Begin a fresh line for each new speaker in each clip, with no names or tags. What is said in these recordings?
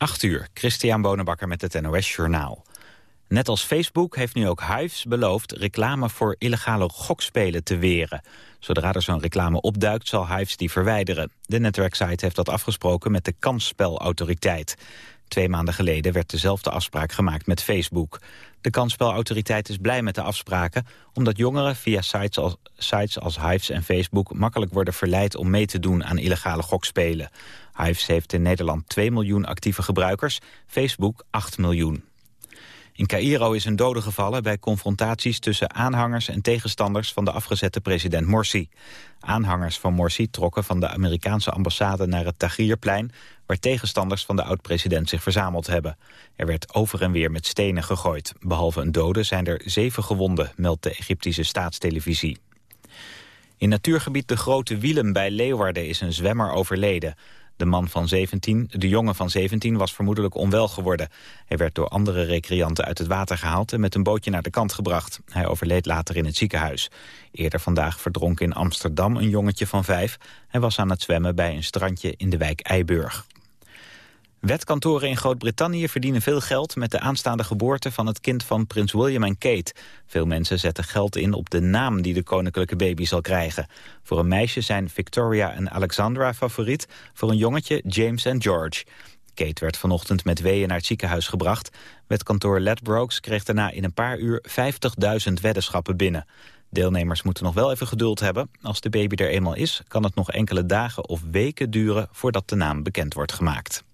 8 uur, Christian Bonenbakker met het NOS Journaal. Net als Facebook heeft nu ook Hives beloofd reclame voor illegale gokspelen te weren. Zodra er zo'n reclame opduikt zal Hives die verwijderen. De netwerksite heeft dat afgesproken met de kansspelautoriteit. Twee maanden geleden werd dezelfde afspraak gemaakt met Facebook. De kansspelautoriteit is blij met de afspraken... omdat jongeren via sites als, sites als Hives en Facebook... makkelijk worden verleid om mee te doen aan illegale gokspelen. Hives heeft in Nederland 2 miljoen actieve gebruikers, Facebook 8 miljoen. In Cairo is een dode gevallen bij confrontaties tussen aanhangers en tegenstanders van de afgezette president Morsi. Aanhangers van Morsi trokken van de Amerikaanse ambassade naar het Tahrirplein, waar tegenstanders van de oud-president zich verzameld hebben. Er werd over en weer met stenen gegooid. Behalve een dode zijn er zeven gewonden, meldt de Egyptische staatstelevisie. In natuurgebied De Grote Wielen bij Leeuwarden is een zwemmer overleden. De man van 17, de jongen van 17 was vermoedelijk onwel geworden. Hij werd door andere recreanten uit het water gehaald en met een bootje naar de kant gebracht. Hij overleed later in het ziekenhuis. Eerder vandaag verdronk in Amsterdam een jongetje van vijf. Hij was aan het zwemmen bij een strandje in de wijk Eiburg. Wetkantoren in Groot-Brittannië verdienen veel geld met de aanstaande geboorte van het kind van prins William en Kate. Veel mensen zetten geld in op de naam die de koninklijke baby zal krijgen. Voor een meisje zijn Victoria en Alexandra favoriet, voor een jongetje James en George. Kate werd vanochtend met weeën naar het ziekenhuis gebracht. Wetkantoor Ledbrokes kreeg daarna in een paar uur 50.000 weddenschappen binnen. Deelnemers moeten nog wel even geduld hebben. Als de baby er eenmaal is, kan het nog enkele dagen of weken duren voordat de naam bekend wordt gemaakt.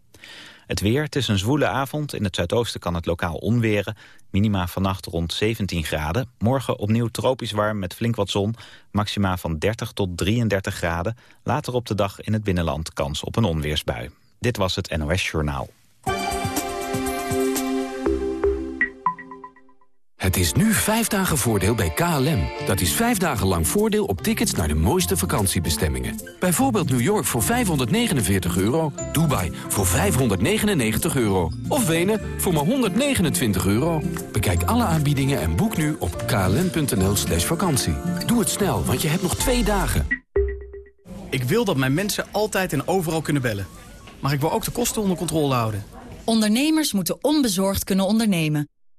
Het weer, het is een zwoele avond. In het zuidoosten kan het lokaal onweren. Minima vannacht rond 17 graden. Morgen opnieuw tropisch warm met flink wat zon. Maxima van 30 tot 33 graden. Later op de dag in het binnenland kans op een onweersbui. Dit was het NOS Journaal.
Het is nu vijf dagen voordeel bij KLM. Dat is vijf dagen lang voordeel op tickets naar de mooiste vakantiebestemmingen. Bijvoorbeeld New York voor 549 euro, Dubai voor 599 euro... of Wenen voor maar 129 euro. Bekijk alle aanbiedingen en boek nu op klm.nl slash vakantie. Doe het snel, want je hebt nog twee dagen.
Ik wil dat mijn mensen altijd en overal kunnen bellen. Maar ik wil ook de kosten onder controle houden.
Ondernemers moeten onbezorgd kunnen ondernemen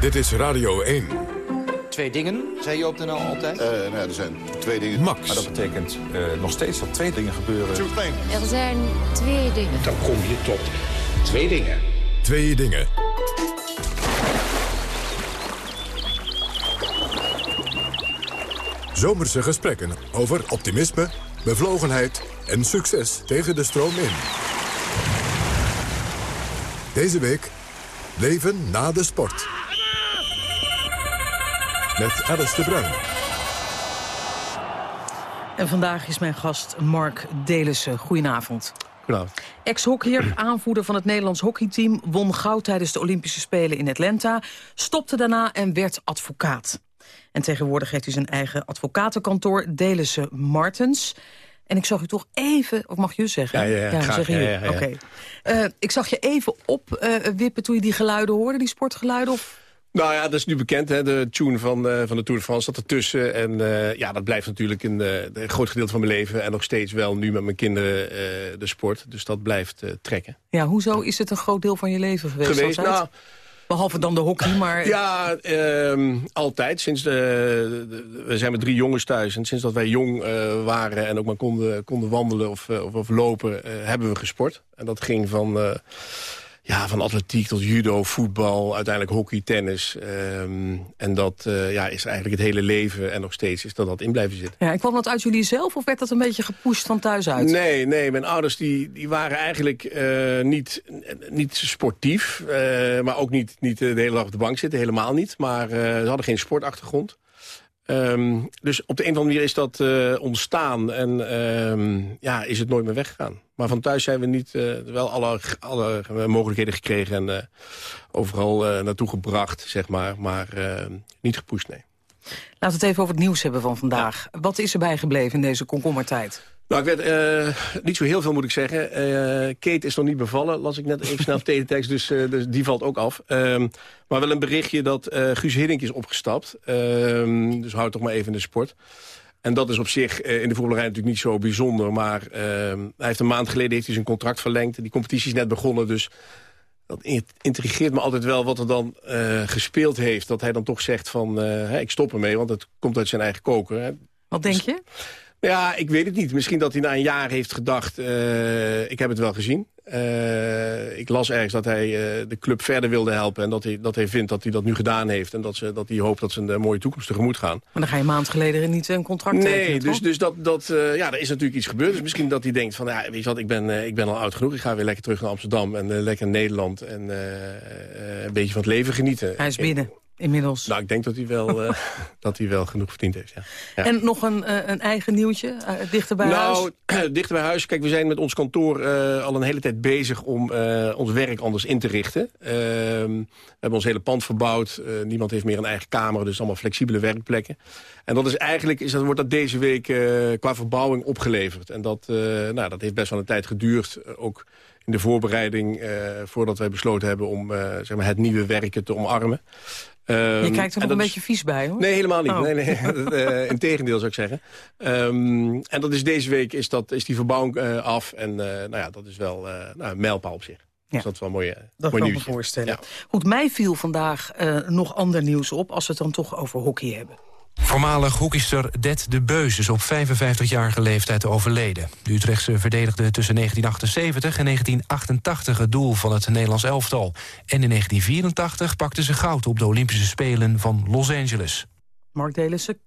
Dit is Radio 1.
Twee dingen, zei je op de NL altijd?
Uh, nou er zijn twee dingen.
Max.
Maar dat betekent uh, nog steeds dat twee dingen gebeuren.
Er zijn twee dingen.
Dan kom je tot twee dingen.
Twee dingen. Zomerse gesprekken over optimisme, bevlogenheid en succes tegen de stroom in. Deze week Leven na de sport met Alice de Bruin.
En vandaag is mijn gast Mark Delissen. Goedenavond.
Goedenavond.
Ex-hockeyer, aanvoerder van het Nederlands hockeyteam... won goud tijdens de Olympische Spelen in Atlanta... stopte daarna en werd advocaat. En tegenwoordig heeft hij zijn eigen advocatenkantoor... Delissen Martens... En ik zag u toch even, of mag je zeggen?
Ja, ja, ja. ja,
zeg je Oké. Uh, ik zag je even opwippen uh, toen je die geluiden hoorde, die sportgeluiden. Of
nou ja, dat is nu bekend, hè? de tune van, uh, van de Tour de France zat ertussen. En uh, ja, dat blijft natuurlijk een, uh, een, groot gedeelte van mijn leven. En nog steeds wel nu met mijn kinderen de sport. Dus dat blijft trekken.
Ja, hoezo is het een groot deel van je leven geweest?
Geweest, nou...
Behalve dan de hockey, maar...
Ja, ehm, altijd. Sinds de, we zijn met drie jongens thuis. En sinds dat wij jong waren en ook maar konden, konden wandelen of, of, of lopen... hebben we gesport. En dat ging van ja, van atletiek tot judo, voetbal, uiteindelijk hockey, tennis. Ehm, en dat uh, ja, is eigenlijk het hele leven en nog steeds is dat dat in blijven zitten.
Ja, ik kwam dat uit jullie zelf of werd dat een beetje gepusht van thuis uit?
Nee, nee mijn ouders die, die waren eigenlijk uh, niet, niet sportief. Uh, maar ook niet, niet de hele dag op de bank zitten, helemaal niet. Maar ze hadden geen sportachtergrond. Ehm, dus op de een of andere manier is dat uh, ontstaan en ehm, ja, is het nooit meer weggegaan. Maar van thuis zijn we niet uh, wel alle, alle mogelijkheden gekregen en uh, overal naartoe gebracht, zeg maar, maar niet gepusht, nee.
Laten we het even over het nieuws hebben van vandaag. Ja. Wat is er bijgebleven in deze komkommertijd?
Nou, ik weet uh, niet zo heel veel, moet ik zeggen. Uh, Kate is nog niet bevallen, las ik net even snel op teletext, dus, uh, dus die valt ook af. Ehm, maar wel een berichtje dat Guus Hiddink is opgestapt. Ehm, dus houd toch maar even in de sport. En dat is op zich in de voetballerij natuurlijk niet zo bijzonder. Maar ehm, hij heeft een maand geleden heeft hij zijn contract verlengd. Die competitie is net begonnen, dus dat intrigeert me altijd wel wat er dan gespeeld heeft. Dat hij dan toch zegt van, ik stop ermee, want het komt uit zijn eigen koker. Hè.
Wat denk je?
Ja, ik weet het niet. Misschien dat hij na een jaar heeft gedacht... Uh, ik heb het wel gezien. Uh, ik las ergens dat hij uh, de club verder wilde helpen... en dat hij, dat hij vindt dat hij dat nu gedaan heeft... en dat, ze, dat hij hoopt dat ze een mooie toekomst tegemoet gaan.
Maar dan ga je een maand geleden niet een contract
nee,
tekenen,
Nee, dus, dus dat, dat, ja, er is natuurlijk iets gebeurd. Dus misschien dat hij denkt van, ja, weet je wat, ik ben, ik ben al oud genoeg. Ik ga weer lekker terug naar Amsterdam en lekker Nederland... en een beetje van het leven genieten.
Hij is binnen inmiddels.
Nou, ik denk dat hij wel, uh, dat hij wel genoeg verdiend heeft, ja. ja.
En nog een, uh, een eigen nieuwtje, uh, dichter bij
nou,
huis?
dichter bij huis. Kijk, we zijn met ons kantoor al een hele tijd bezig om ons werk anders in te richten. Ehm, we hebben ons hele pand verbouwd. niemand heeft meer een eigen kamer, dus allemaal flexibele werkplekken. En dat is eigenlijk, is dat, wordt dat deze week qua verbouwing opgeleverd. En dat, nou, dat heeft best wel een tijd geduurd, ook in de voorbereiding... voordat wij besloten hebben om zeg maar het nieuwe werken te omarmen.
Um, je kijkt er nog een beetje vies bij, hoor.
Nee, helemaal niet. Oh. Nee, nee. uh, Integendeel, zou ik zeggen. Um, en dat is deze week is, dat, is die verbouwing uh, af. En uh, nou ja, dat is wel nou, een mijlpaal op zich. Ja. Dus dat is wel mooi,
dat
mooi
kan me voorstellen. Ja. Goed, mij viel vandaag nog ander nieuws op... als we het dan toch over hockey hebben.
Voormalig hockeyster Det de Beus is op 55-jarige leeftijd overleden. De Utrechtse verdedigde tussen 1978 en 1988 het doel van het Nederlands elftal. En in 1984 pakte ze goud op de Olympische Spelen van Los Angeles.
Mark Delissen,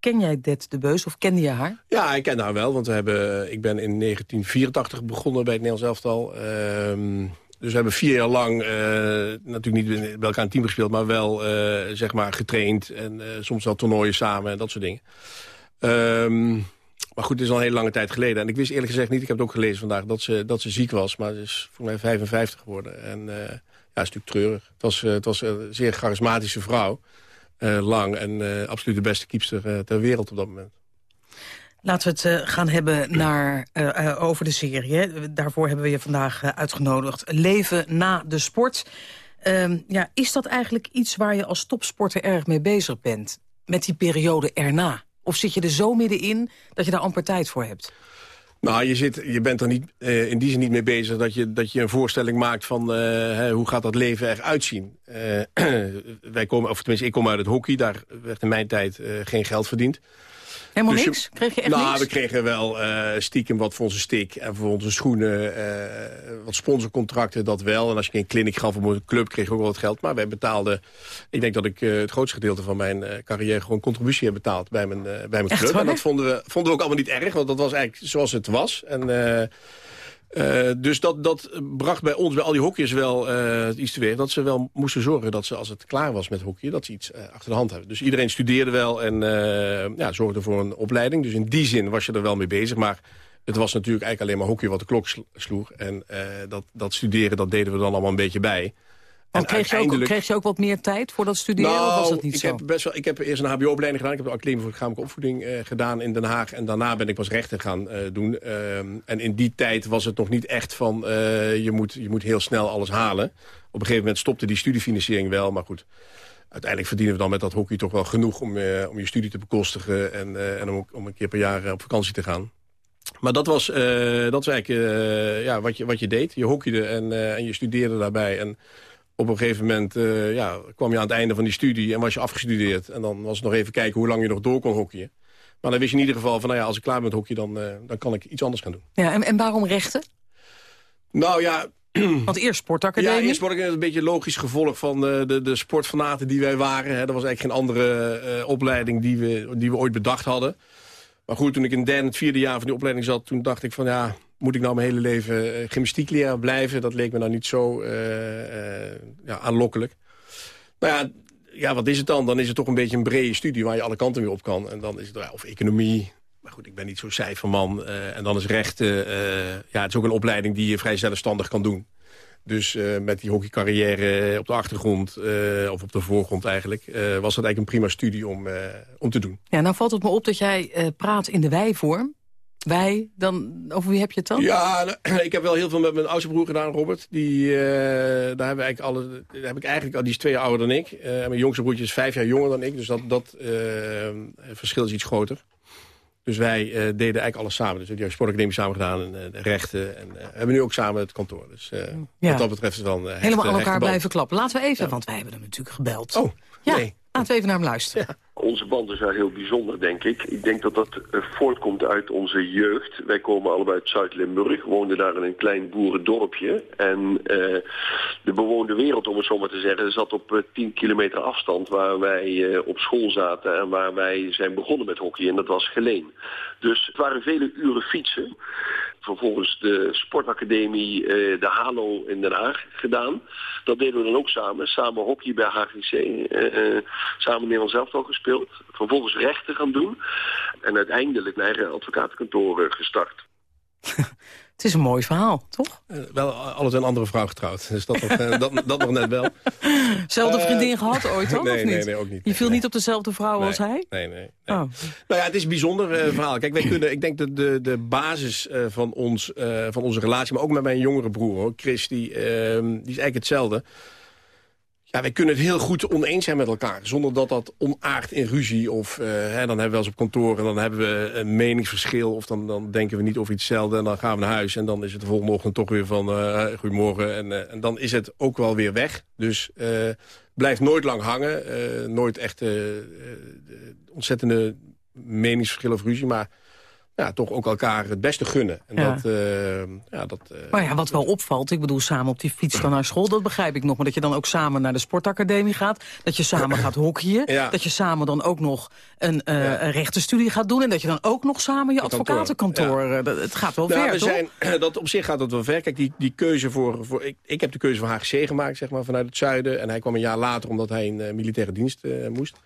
ken jij Det de Beus of kende je haar?
Ja, ik ken haar wel, want we hebben, ik ben in 1984 begonnen bij het Nederlands elftal... Uh, dus we hebben vier jaar lang uh, natuurlijk niet bij elkaar een team gespeeld... maar wel uh, zeg maar getraind en uh, soms wel toernooien samen en dat soort dingen. Um, maar goed, het is al een hele lange tijd geleden. En ik wist eerlijk gezegd niet, ik heb het ook gelezen vandaag... dat ze, dat ze ziek was, maar ze is voor mij 55 geworden. En ja, is natuurlijk treurig. Het was, het was een zeer charismatische vrouw, lang... en absoluut de beste kiepster ter wereld op dat moment.
Laten we het uh, gaan hebben naar, uh, uh, over de serie. Daarvoor hebben we je vandaag uitgenodigd. Leven na de sport. Ehm, ja, is dat eigenlijk iets waar je als topsporter erg mee bezig bent? Met die periode erna? Of zit je er zo middenin dat je daar amper tijd voor hebt?
Nou, je, zit, je bent er niet, in die zin niet mee bezig dat je, dat je een voorstelling maakt van hoe gaat dat leven eruit zien. Wij komen, of tenminste, ik kom uit het hockey, daar werd in mijn tijd geen geld verdiend.
Helemaal dus niks? Kreeg je echt
nou,
niks?
we kregen wel uh, stiekem wat voor onze stick en voor onze schoenen. Uh, wat sponsorcontracten, dat wel. En als je een clinic gaf op een club, kreeg je ook wel wat geld. Maar wij betaalden... Ik denk dat ik uh, het grootste gedeelte van mijn carrière... gewoon contributie heb betaald bij mijn, bij mijn club. En dat vonden we, vonden we ook allemaal niet erg. Want dat was eigenlijk zoals het was. En... Uh, dus dat, dat bracht bij ons, bij al die hockeyers wel uh, iets teweeg. Dat ze wel moesten zorgen dat ze, als het klaar was met hockey... dat ze iets uh, achter de hand hebben. Dus iedereen studeerde wel en ja, zorgde voor een opleiding. Dus in die zin was je er wel mee bezig. Maar het was natuurlijk eigenlijk alleen maar hockey wat de klok sloeg. En dat, dat studeren, dat deden we dan allemaal een beetje bij.
En kreeg, je ook, kreeg je ook wat meer tijd voor dat studeren?
Nou,
of was dat niet
ik
zo?
Heb best wel, ik heb eerst een hbo-opleiding gedaan. Ik heb de Academie voor Lichamelijke Opvoeding uh, gedaan in Den Haag. En daarna ben ik pas rechten gaan uh, doen. Uh, en in die tijd was het nog niet echt van... je, moet, je moet heel snel alles halen. Op een gegeven moment stopte die studiefinanciering wel. Maar goed, uiteindelijk verdienen we dan met dat hockey toch wel genoeg... om, om je studie te bekostigen en, en om, om een keer per jaar op vakantie te gaan. Maar dat was, dat was eigenlijk ja, wat, je, wat je deed. Je hockeyde en, en je studeerde daarbij... En, op een gegeven moment uh, ja, kwam je aan het einde van die studie en was je afgestudeerd. En dan was het nog even kijken hoe lang je nog door kon hockeyen. Maar dan wist je in ieder geval van, nou ja, als ik klaar ben met hockey, dan, uh, dan kan ik iets anders gaan doen.
Ja, en, en waarom rechten?
Nou ja...
Want eerst sportacademie?
Ja, eerst sportacademie een beetje een logisch gevolg van uh, de, de sportfanaten die wij waren. Hè. Er was eigenlijk geen andere uh, opleiding die we, die we ooit bedacht hadden. Maar goed, toen ik in het derde, het vierde jaar van die opleiding zat... toen dacht ik van ja, moet ik nou mijn hele leven uh, gymnastiekleraar blijven? Dat leek me nou niet zo uh, uh, ja, aanlokkelijk. Nou ja, ja, wat is het dan? Dan is het toch een beetje een brede studie waar je alle kanten weer op kan. En dan is het, of economie, maar goed, ik ben niet zo'n cijferman. en dan is rechten, ja, het is ook een opleiding die je vrij zelfstandig kan doen. Dus met die hockeycarrière op de achtergrond, of op de voorgrond eigenlijk... was dat eigenlijk een prima studie om, om te doen.
Ja, nou valt het me op dat jij praat in de wijvorm. Wij, dan, over wie heb je het dan?
Ja, nou, ik heb wel heel veel met mijn oudste broer gedaan, Robert. Die, uh, daar, hebben we eigenlijk alle, daar heb ik eigenlijk al, die is twee jaar ouder dan ik. Uh, mijn jongste broertje is vijf jaar jonger dan ik. Dus dat, dat uh, verschil is iets groter. Dus wij deden eigenlijk alles samen. Dus we hebben sportacademie samen gedaan en de rechten. En hebben nu ook samen het kantoor. Dus ja. wat dat betreft is een
Helemaal aan elkaar blijven klappen. Laten we even, want wij hebben hem natuurlijk gebeld.
Oh,
ja.
nee.
Laten we even naar hem luisteren. Ja.
Onze band is wel heel bijzonder, denk ik. Ik denk dat dat uh, voortkomt uit onze jeugd. Wij komen allebei uit Zuid-Limburg, woonden daar in een klein boerendorpje. En uh, de bewoonde wereld, om het zo maar te zeggen, zat op uh, 10 kilometer afstand... waar wij op school zaten en waar wij zijn begonnen met hockey. En dat was Geleen. Dus het waren vele uren fietsen vervolgens de sportacademie, uh, de Halo in Den Haag gedaan. Dat deden we dan ook samen. Samen hockey bij HGC. Uh, samen Nederland zelf al gespeeld. Vervolgens rechten gaan doen. En uiteindelijk mijn eigen advocatenkantoor gestart.
Het is een mooi verhaal, toch?
Uh, wel alles een andere vrouw getrouwd. Dus dat, nog, uh, dat, dat nog net wel.
Zelfde vriendin uh, gehad ooit, dan,
nee,
of niet?
Nee, nee, ook niet.
Je viel niet op dezelfde vrouw als hij?
Nee, nee. nee. Oh. Nou ja, het is een bijzonder verhaal. Kijk, wij kunnen, ik denk dat de, de basis van, ons, van onze relatie... maar ook met mijn jongere broer, hoor, Chris, die, ehm, die is eigenlijk hetzelfde... Ja, wij kunnen het heel goed oneens zijn met elkaar. Zonder dat dat onaardt in ruzie. Of uh, hè, dan hebben we eens op kantoor en dan hebben we een meningsverschil. Of dan, dan denken we niet over iets hetzelfde. En dan gaan we naar huis. En dan is het de volgende ochtend toch weer van uh, goedemorgen. En, en dan is het ook wel weer weg. Dus blijft nooit lang hangen. nooit echt ontzettende meningsverschil of ruzie. Maar ja, toch ook elkaar het beste gunnen. En
Ja.
Dat, uh, ja, dat, uh,
Maar ja, wat wel opvalt, ik bedoel samen op die fiets dan naar school, dat begrijp ik nog. Maar dat je dan ook samen naar de sportacademie gaat, dat je samen gaat hockeyen,
Ja.
dat je samen dan ook nog een, uh,
Ja.
een rechtenstudie gaat doen en dat je dan ook nog samen je advocatenkantoor, eh, dat- het gaat wel
Nou,
ver,
we
toch?
zijn, dat op zich gaat dat wel ver. Kijk, die, die keuze voor... voor ik, ik heb de keuze voor HGC gemaakt, zeg maar, vanuit het zuiden. En hij kwam een jaar later omdat hij in eh, militaire dienst eh, moest.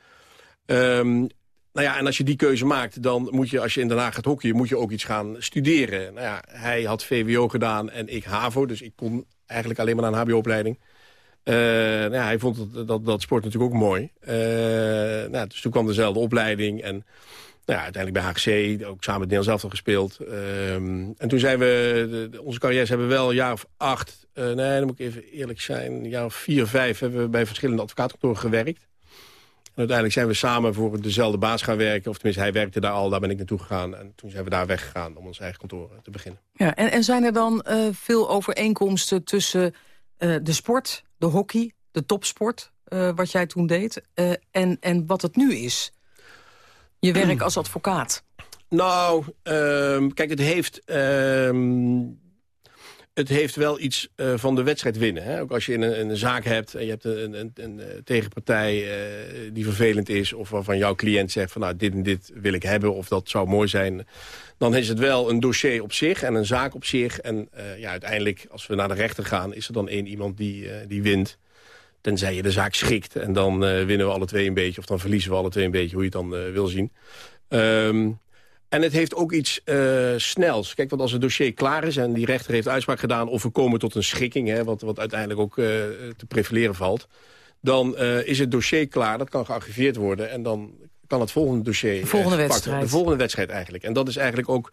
Ehm, nou ja, en als je die keuze maakt, dan moet je, als je in Den Haag gaat hockeyen... moet je ook iets gaan studeren. Nou ja, hij had VWO gedaan en ik HAVO. Dus ik kon eigenlijk alleen maar naar een HBO-opleiding. Eh, nou ja, hij vond dat, dat, sport natuurlijk ook mooi. Eh, nou, dus toen kwam dezelfde opleiding. En nou ja, uiteindelijk bij HGC, ook samen met Nederland zelf al gespeeld. Ehm, en toen zijn we, onze carrières hebben wel een jaar of acht... eh, nee, dan moet ik even eerlijk zijn, een jaar of vier, vijf... hebben we bij verschillende advocaatkantoren gewerkt. Uiteindelijk zijn we samen voor dezelfde baas gaan werken. Of tenminste, hij werkte daar al, daar ben ik naartoe gegaan. En toen zijn we daar weggegaan om ons eigen kantoor eh, te beginnen.
Ja, en, en zijn er dan eh, veel overeenkomsten tussen eh, de sport, de hockey, de topsport, wat jij toen deed, en, en wat het nu is? Je werk als advocaat.
Nou, ehm, kijk, het heeft, ehm, het heeft wel iets eh, van de wedstrijd winnen. Hè? Ook als je een, een zaak hebt en je hebt een, een, een, eh, tegenpartij eh, die vervelend is... of waarvan jouw cliënt zegt van nou, dit en dit wil ik hebben of dat zou mooi zijn... dan is het wel een dossier op zich en een zaak op zich. En ja, uiteindelijk, als we naar de rechter gaan, is er dan één iemand die, die wint... Tenzij je de zaak schikt. En dan winnen we alle twee een beetje. Of dan verliezen we alle twee een beetje, hoe je het dan wil zien. Ehm, en het heeft ook iets eh, snels. Kijk, want als het dossier klaar is en die rechter heeft uitspraak gedaan... of we komen tot een schikking, hè, wat, wat uiteindelijk ook eh, te prevaleren valt... dan eh, is het dossier klaar, dat kan gearchiveerd worden... en dan kan het volgende dossier...
De volgende wedstrijd.
De volgende wedstrijd eigenlijk. En dat is eigenlijk ook...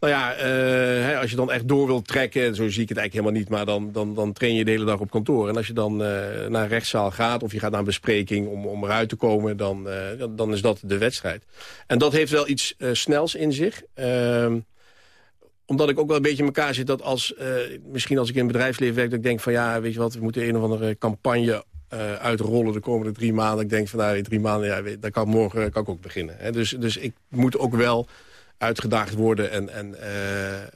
Nou ja, eh, als je dan echt door wilt trekken, zo zie ik het eigenlijk helemaal niet... maar dan, dan, dan train je de hele dag op kantoor. En als je dan eh, naar rechtszaal gaat of je gaat naar een bespreking om, om eruit te komen... Dan, eh, dan- is dat de wedstrijd. En dat heeft wel iets snels in zich. Ehm, omdat ik ook wel een beetje in elkaar zit dat als... misschien als ik in het bedrijfsleven werk, dat ik denk van... ja, weet je wat, we moeten een of andere campagne uitrollen de komende drie maanden. Ik denk van, nou, drie maanden, ja, weet- dan kan morgen kan ik ook beginnen. Hè. Dus, dus ik moet ook wel uitgedaagd worden en, en eh, eh,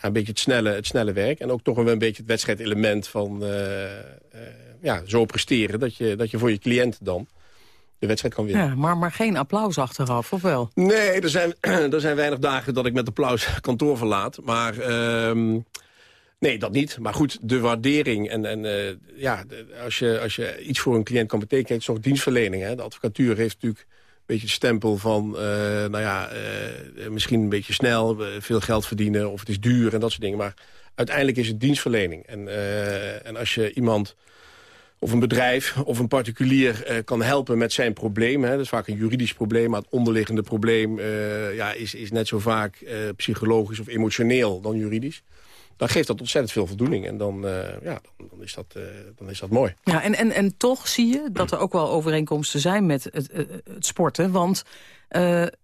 een beetje het snelle, het snelle werk. En ook toch wel een beetje het wedstrijdelement van eh, ja, zo presteren... Dat je, dat je voor je cliënt dan de wedstrijd kan winnen.
Ja, maar, maar geen applaus achteraf, of wel?
Nee, er zijn, er zijn weinig dagen dat ik met applaus kantoor verlaat. Maar ehm, Nee, dat niet. Maar goed, de waardering. En, en uh, ja, als, je, als je iets voor een cliënt kan betekenen... het is toch dienstverlening. Hè? De advocatuur heeft natuurlijk beetje het stempel van... Uh, nou ja, uh, misschien een beetje snel, veel geld verdienen... of het is duur en dat soort dingen. Maar uiteindelijk is het dienstverlening. En, en als je iemand of een bedrijf of een particulier kan helpen met zijn probleem. Hè. Dat is vaak een juridisch probleem, maar het onderliggende probleem ja, is, is net zo vaak psychologisch of emotioneel dan juridisch. Dan geeft dat ontzettend veel voldoening en dan, ja, dan, dan, is dat, dan is dat mooi.
Ja, en, en, en toch zie je dat er ook wel overeenkomsten zijn met het, het sporten, want...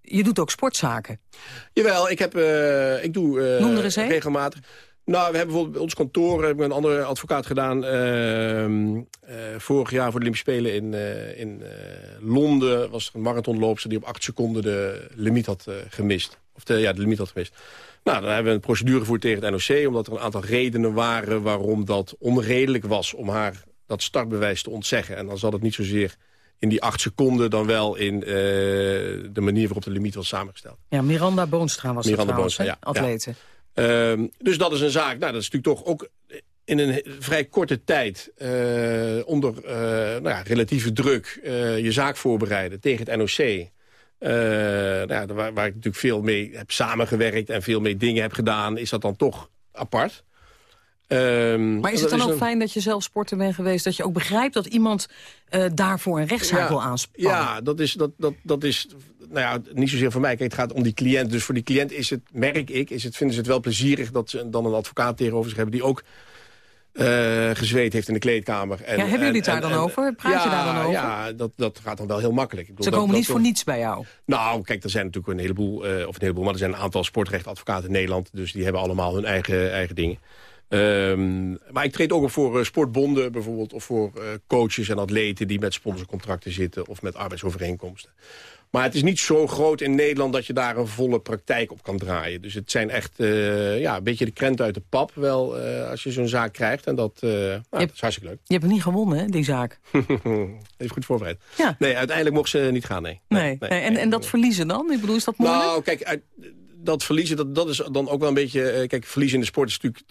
je doet ook sportzaken.
Jawel, ik, heb, ik doe regelmatig... Nou, we hebben bijvoorbeeld bij ons kantoor hebben een andere advocaat gedaan. Uh, vorig jaar voor de Olympische Spelen in, in Londen was er een marathonloopster die op acht seconden de limiet had gemist. Of de, ja, de limiet had gemist. Nou, dan hebben we een procedure gevoerd tegen het NOC... omdat er een aantal redenen waren waarom dat onredelijk was... om haar dat startbewijs te ontzeggen. En dan zat het niet zozeer in die acht seconden... dan wel in de manier waarop de limiet was samengesteld.
Ja, Miranda Boonstra was Miranda trouwens, Boonstra, ja, atleten. Ja.
Uh, dus dat is een zaak, nou, dat is natuurlijk toch ook in een vrij korte tijd... Uh, onder uh, nou ja, relatieve druk je zaak voorbereiden tegen het NOC... nou ja, waar, waar ik natuurlijk veel mee heb samengewerkt... en veel mee dingen heb gedaan, is dat dan toch apart.
Um, maar is het dan ook fijn dat je zelf sporter bent geweest... dat je ook begrijpt dat iemand uh, daarvoor een rechtszaak
ja,
wil aanspannen?
Ja, dat is, dat, dat, dat is nou ja, niet zozeer voor mij. Kijk, het gaat om die cliënt. Dus voor die cliënt is het, merk ik, is het, vinden ze het wel plezierig... dat ze dan een advocaat tegenover zich hebben... die ook uh, gezweet heeft in de kleedkamer.
En, ja, hebben jullie het daar dan over? Praat
ja,
je daar dan over?
Ja, dat, dat gaat dan wel heel makkelijk.
Ik bedoel, Ze komen niet voor niets bij jou?
Nou, kijk, er zijn natuurlijk een heleboel, uh, of een heleboel... maar er zijn een aantal sportrechtadvocaten in Nederland... dus die hebben allemaal hun eigen, eigen dingen. Um, maar ik treed ook op voor uh, sportbonden bijvoorbeeld... of voor uh, coaches en atleten die met sponsorcontracten zitten... of met arbeidsovereenkomsten. Maar het is niet zo groot in Nederland dat je daar een volle praktijk op kan draaien. Dus het zijn echt uh, ja, een beetje de krent uit de pap wel als je zo'n zaak krijgt. En dat, nou, dat is hartstikke leuk.
Je hebt het niet gewonnen, hè, die zaak?
Even goed voorbereid. Ja. Nee, uiteindelijk mocht ze niet gaan, nee.
nee, nee, nee en, en dat verliezen dan? Ik bedoel, is dat moeilijk?
Nou, kijk, uit, dat verliezen, dat, dat is dan ook wel een beetje... kijk, verliezen in de sport is natuurlijk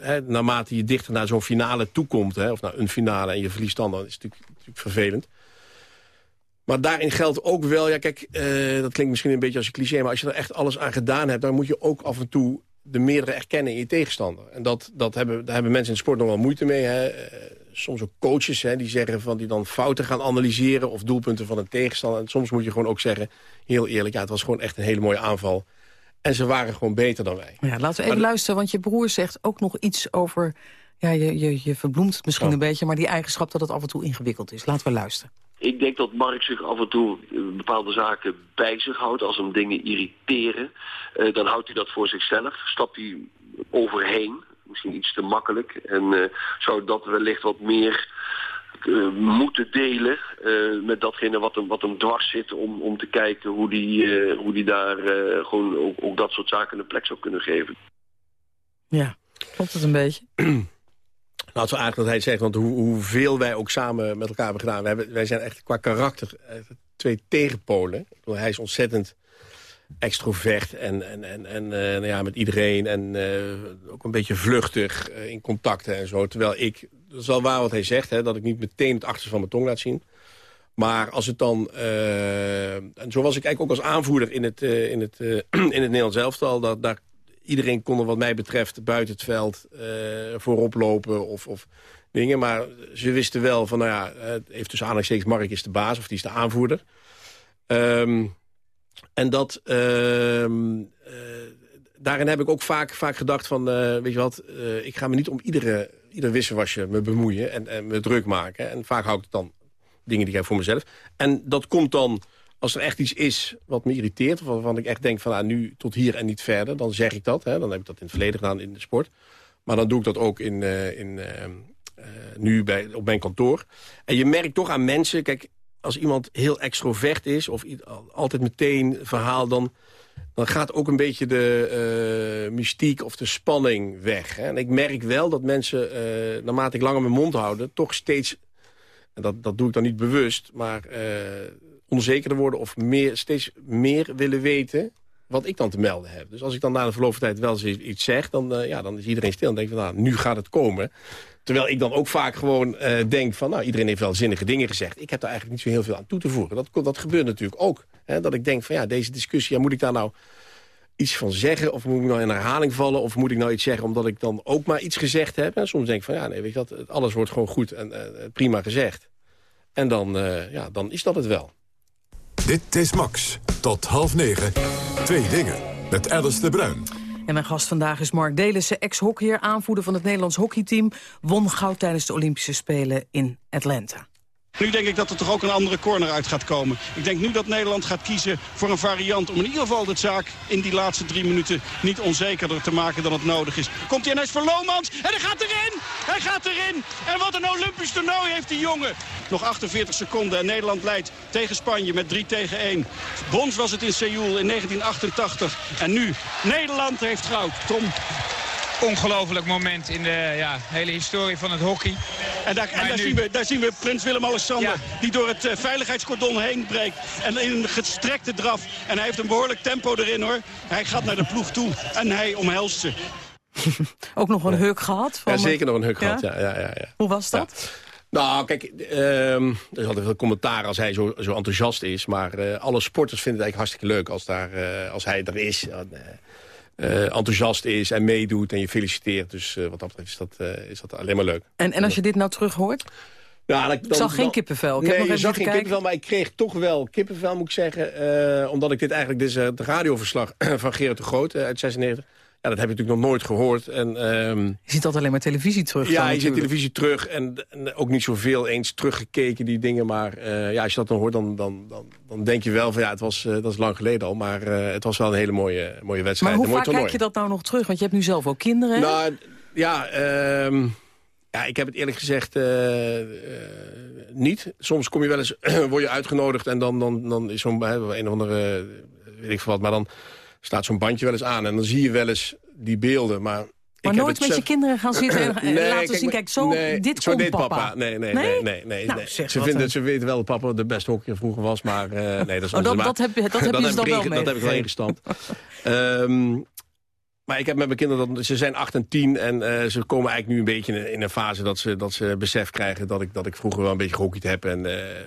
He, naarmate je dichter naar zo'n finale toekomt... Hè, of naar een finale en je verliest dan, dan is het natuurlijk, natuurlijk vervelend. Maar daarin geldt ook wel, ja kijk, uh, dat klinkt misschien een beetje als een cliché... maar als je er echt alles aan gedaan hebt... dan moet je ook af en toe de meerdere erkennen in je tegenstander. En dat, dat hebben, daar hebben mensen in de sport nog wel moeite mee. Hè. Uh, soms ook coaches hè, die zeggen van die dan fouten gaan analyseren... of doelpunten van een tegenstander. En soms moet je gewoon ook zeggen, heel eerlijk... ja, het was gewoon echt een hele mooie aanval. En ze waren gewoon beter dan wij.
Ja, laten we even luisteren, want je broer zegt ook nog iets over... Ja, je, je, je verbloemt misschien een beetje, maar die eigenschap dat het af en toe ingewikkeld is. Laten we luisteren.
Ik denk dat Mark zich af en toe eh, bepaalde zaken bij zich houdt. Als hem dingen irriteren, uh, dan houdt hij dat voor zichzelf. Stapt hij overheen, misschien iets te makkelijk. En uh, zou dat wellicht wat meer uh, moeten delen uh, met datgene wat hem, wat hem dwars zit... om, om te kijken hoe die, uh, hoe die daar gewoon ook, ook, dat soort zaken een plek zou kunnen geven.
Ja, klopt het een beetje?
Nou, het is wel aardig dat hij zegt, want hoe, hoeveel wij ook samen met elkaar hebben gedaan... Wij, hebben, wij zijn echt qua karakter twee tegenpolen. Hij is ontzettend extrovert en, en, en, en uh, nou ja, met iedereen. En uh, ook een beetje vluchtig in contacten en zo. Terwijl ik, dat is wel waar wat hij zegt, hè, dat ik niet meteen het achterste van mijn tong laat zien. Maar als het dan... en zo was ik eigenlijk ook als aanvoerder in het, in het, in het Nederlands elftal. Dat, daar, iedereen kon er wat mij betreft buiten het veld voorop lopen of... of dingen. Maar ze wisten wel van, nou ja, even tussen aanhalingstekens... Mark is de baas of die is de aanvoerder. Um, en dat... Uh, uh, daarin heb ik ook vaak, vaak gedacht van... Uh, weet je wat, uh, ik ga me niet om iedere, ieder wisselwasje me bemoeien... En, en me druk maken. En vaak hou ik het dan dingen die ik voor mezelf. En dat komt dan... Als er echt iets is wat me irriteert... of waarvan ik echt denk van ah, nu tot hier en niet verder... dan zeg ik dat. Hè, dan heb ik dat in het verleden gedaan in de sport. Maar dan doe ik dat ook in, in, ehm, nu bij, op mijn kantoor. En je merkt toch aan mensen... Kijk, als iemand heel extrovert is... of altijd meteen verhaal... dan, dan gaat ook een beetje de mystiek of de spanning weg. Hè? En ik merk wel dat mensen, naarmate ik langer mijn mond houden... toch steeds, en dat, dat doe ik dan niet bewust... maar onzekerder worden of meer, steeds meer willen weten... wat ik dan te melden heb. Dus als ik dan na de verloop van tijd wel eens iets zeg... dan, ja, dan is iedereen stil en denkt van, nou, nu gaat het komen. Terwijl ik dan ook vaak gewoon denk van... nou, iedereen heeft wel zinnige dingen gezegd. Ik heb daar eigenlijk niet zo heel veel aan toe te voegen. Dat, dat gebeurt natuurlijk ook. Hè, dat ik denk van, ja, deze discussie... Ja, moet ik daar nou iets van zeggen? Of moet ik nou in herhaling vallen? Of moet ik nou iets zeggen omdat ik dan ook maar iets gezegd heb? En soms denk ik van, ja, nee, weet je wat, alles wordt gewoon goed en prima gezegd. En dan, uh, ja, dan is dat het wel.
Dit is Max. Tot half negen. Twee dingen. Met Alice de Bruin.
En mijn gast vandaag is Mark Delissen, ex-hockeyer, aanvoerder van het Nederlands hockeyteam. Won goud tijdens de Olympische Spelen in Atlanta.
Nu denk ik dat er toch ook een andere corner uit gaat komen. Ik denk nu dat Nederland gaat kiezen voor een variant... om in ieder geval de zaak in die laatste drie minuten niet onzekerder te maken dan het nodig is. Komt hij ineens voor Lomans en hij gaat erin! Hij gaat erin! En wat een Olympisch toernooi heeft die jongen! Nog 48 seconden en Nederland leidt tegen Spanje met 3 tegen 1. Brons was het in Seoul in 1988. En nu, Nederland heeft goud. Tom
ongelooflijk moment in de ja, hele historie van het hockey.
En daar, en daar, zien, we, daar zien we prins Willem-Alexander die door het uh, veiligheidscordon heen breekt. En in een gestrekte draf. En hij heeft een behoorlijk tempo erin hoor. Hij gaat naar de ploeg toe en hij omhelst ze.
Ook nog een huk gehad?
Van ja, zeker nog een huk gehad, ja. ja, ja, ja.
Hoe was dat?
Nou, kijk, um, er is altijd veel commentaar als hij zo, zo enthousiast is. Maar uh, alle sporters vinden het eigenlijk hartstikke leuk als, daar, uh, als hij er is. Enthousiast is en meedoet en je feliciteert. Dus uh, wat dat betreft is dat, uh, is dat alleen maar leuk.
En, en als je dit nou terug hoort?
Ja,
dan, ik zag geen kippenvel. Ik
nee,
heb nog
je zag geen kijken. kippenvel, maar ik kreeg toch wel kippenvel, moet ik zeggen. omdat ik dit eigenlijk, dit is het radioverslag van Gerard de Groot uit 96 dat heb je natuurlijk nog nooit gehoord. En, um,
je ziet dat alleen maar televisie terug.
Ja, je ziet televisie terug en, en, ook niet zoveel eens teruggekeken, die dingen. Maar uh, ja, als je dat dan hoort, dan, dan, dan, dan denk je wel van ja, het was, uh, dat is lang geleden al. Maar uh, het was wel een hele mooie, mooie wedstrijd.
Maar hoe
vaak
kijk je dat nou nog terug? Want je hebt nu zelf ook kinderen.
Nou, ja, um, ja, ik heb het eerlijk gezegd niet. Soms kom je wel eens, word je uitgenodigd en dan, dan, dan is zo'n een of andere, weet ik veel wat, maar dan staat zo'n bandje wel eens aan. En dan zie je wel eens die beelden. Maar
maar nooit met je kinderen gaan zitten en nee, laten
kijk,
zien, kijk, zo,
nee,
dit
zo
komt papa.
papa. Nee, nee, nee. nee, nee,
nou,
nee. Ze, vinden, ze weten wel dat papa de beste hockeyer vroeger was, maar uh, nee, dat is
oh, dat, dat, heb je, dat heb je dus dan wel mee.
Dat heb ik wel ingestampt. um, maar ik heb met mijn kinderen, dat, ze zijn 8 en 10 en uh, ze komen eigenlijk nu een beetje in, een fase dat ze, dat ze besef krijgen dat ik, dat ik vroeger wel een beetje gehockeyd heb. En uh,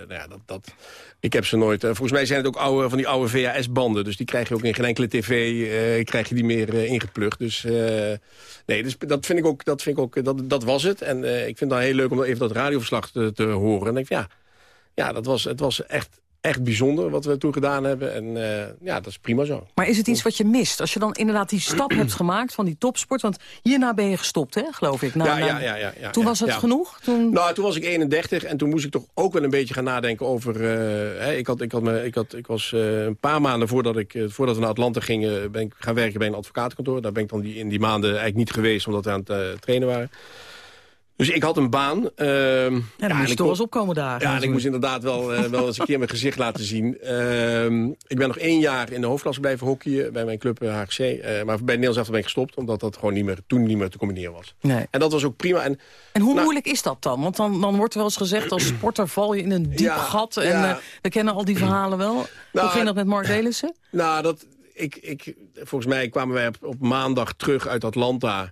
nou ja, dat, dat, ik heb ze nooit... Uh, volgens mij zijn het ook oude, van die oude VHS-banden. Dus die krijg je ook in geen enkele tv, uh, krijg je die meer uh, ingeplucht. Dus nee, dus dat vind ik ook, dat, vind ik ook dat, dat was het. En ik vind het dan heel leuk om even dat radioverslag te, te horen. En denk ja, ja dat was, het was echt echt bijzonder wat we toen gedaan hebben. En uh, ja, dat is prima zo.
Maar is het iets wat je mist? Als je dan inderdaad die stap hebt gemaakt van die topsport... want hierna ben je gestopt, hè, geloof ik. Na,
ja, ja, ja, ja, ja,
Toen was het genoeg? Toen...
Nou, toen was ik 31 en toen moest ik toch ook wel een beetje gaan nadenken over... Uh, hè, ik, had, ik, had me, ik, had, ik was uh, een paar maanden voordat, ik, voordat we naar Atlanta gingen... ben ik gaan werken bij een advocatenkantoor. Daar ben ik dan die, in die maanden eigenlijk niet geweest... omdat we aan het trainen waren. Dus ik had een baan. Uh,
ja, dan ja, moest je toch eens opkomen daar.
Ja, en ik moest inderdaad wel, uh, wel eens een keer mijn gezicht laten zien. Uh, ik ben nog één jaar in de hoofdklasse blijven hockeyen bij mijn club HGC. Uh, maar bij Nederlands ben ik gestopt, omdat dat gewoon niet meer, toen niet meer te combineren was.
Nee.
En dat was ook prima. En,
en hoe nou, moeilijk is dat dan? Want dan, dan wordt er wel eens gezegd, als sporter val je in een diep ja, gat. En we kennen al die verhalen wel. Nou, hoe ging dat met Mark Delissen?
Nou, dat, ik, ik, volgens mij kwamen wij op, op maandag terug uit Atlanta...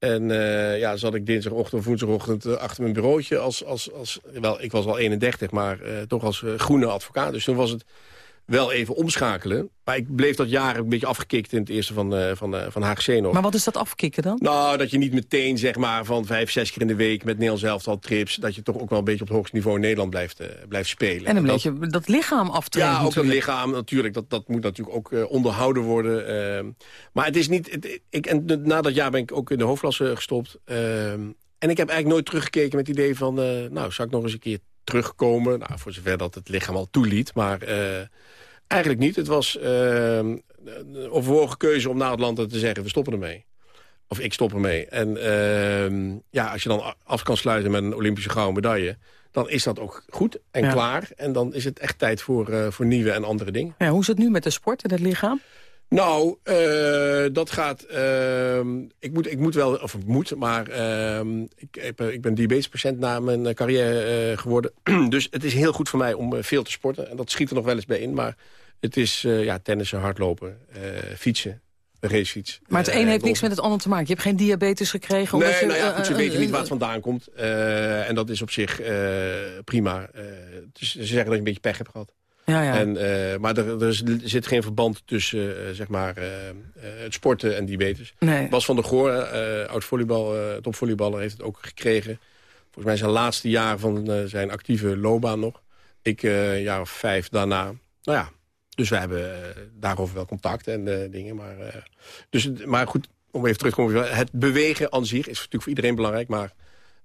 En uh, ja, zat ik dinsdagochtend of woensdagochtend uh, achter mijn bureautje als, als, als... Wel, ik was al 31, maar uh, toch als groene advocaat. Dus toen was het wel even omschakelen. Maar ik bleef dat jaar een beetje afgekikt in het eerste van, uh, van, uh, van nog.
Maar wat is dat afkicken dan?
Nou, dat je niet meteen zeg maar van vijf, zes keer in de week met Nederlands elftal trips... dat je toch ook wel een beetje op het hoogste niveau in Nederland blijft, uh, blijft spelen.
En een dat, beetje dat lichaam aftrainen.
Ja, ook dat lichaam natuurlijk. Dat, dat moet natuurlijk ook onderhouden worden. Ehm. maar het is niet... Het, ik, en na dat jaar ben ik ook in de hoofdklasse gestopt. Ehm. en ik heb eigenlijk nooit teruggekeken met het idee van... nou, zou ik nog eens een keer terugkomen? Nou, voor zover dat het lichaam al toeliet, maar... Eigenlijk niet. Het was uh, een overwogen keuze om na Atlanta te zeggen... we stoppen ermee. Of ik stop ermee. En uh, ja, als je dan af kan sluiten met een Olympische gouden medaille... dan is dat ook goed en ja. klaar. En dan is het echt tijd voor, uh, voor nieuwe en andere dingen.
Ja, hoe is het nu met de sport en het lichaam?
Nou, uh, dat gaat... Uh, ik, moet, ik moet wel, of ik moet, maar ik, ik, ik ben diabetespatiënt na mijn carrière geworden. dus het is heel goed voor mij om veel te sporten. En dat schiet er nog wel eens bij in. Maar Het is uh, ja, tennissen, hardlopen, fietsen, een racefiets.
Maar het een heeft niks met het ander te maken. Je hebt geen diabetes gekregen?
Nee,
omdat je,
nou ja, goed, ze weten niet waar het vandaan komt. en dat is op zich prima. Dus ze zeggen dat je een beetje pech hebt gehad.
Ja, ja.
En, uh, maar er, er, zit geen verband tussen uh, zeg maar, uh, het sporten en diabetes.
Nee.
Bas van der Goor, oud-volleybal, topvolleyballer, heeft het ook gekregen. Volgens mij zijn laatste jaar van zijn actieve loopbaan nog. Ik een jaar of vijf daarna. Nou ja, dus we hebben daarover wel contact en dingen. Maar, dus, maar goed, om even terug te komen. Het bewegen aan zich is natuurlijk voor iedereen belangrijk. Maar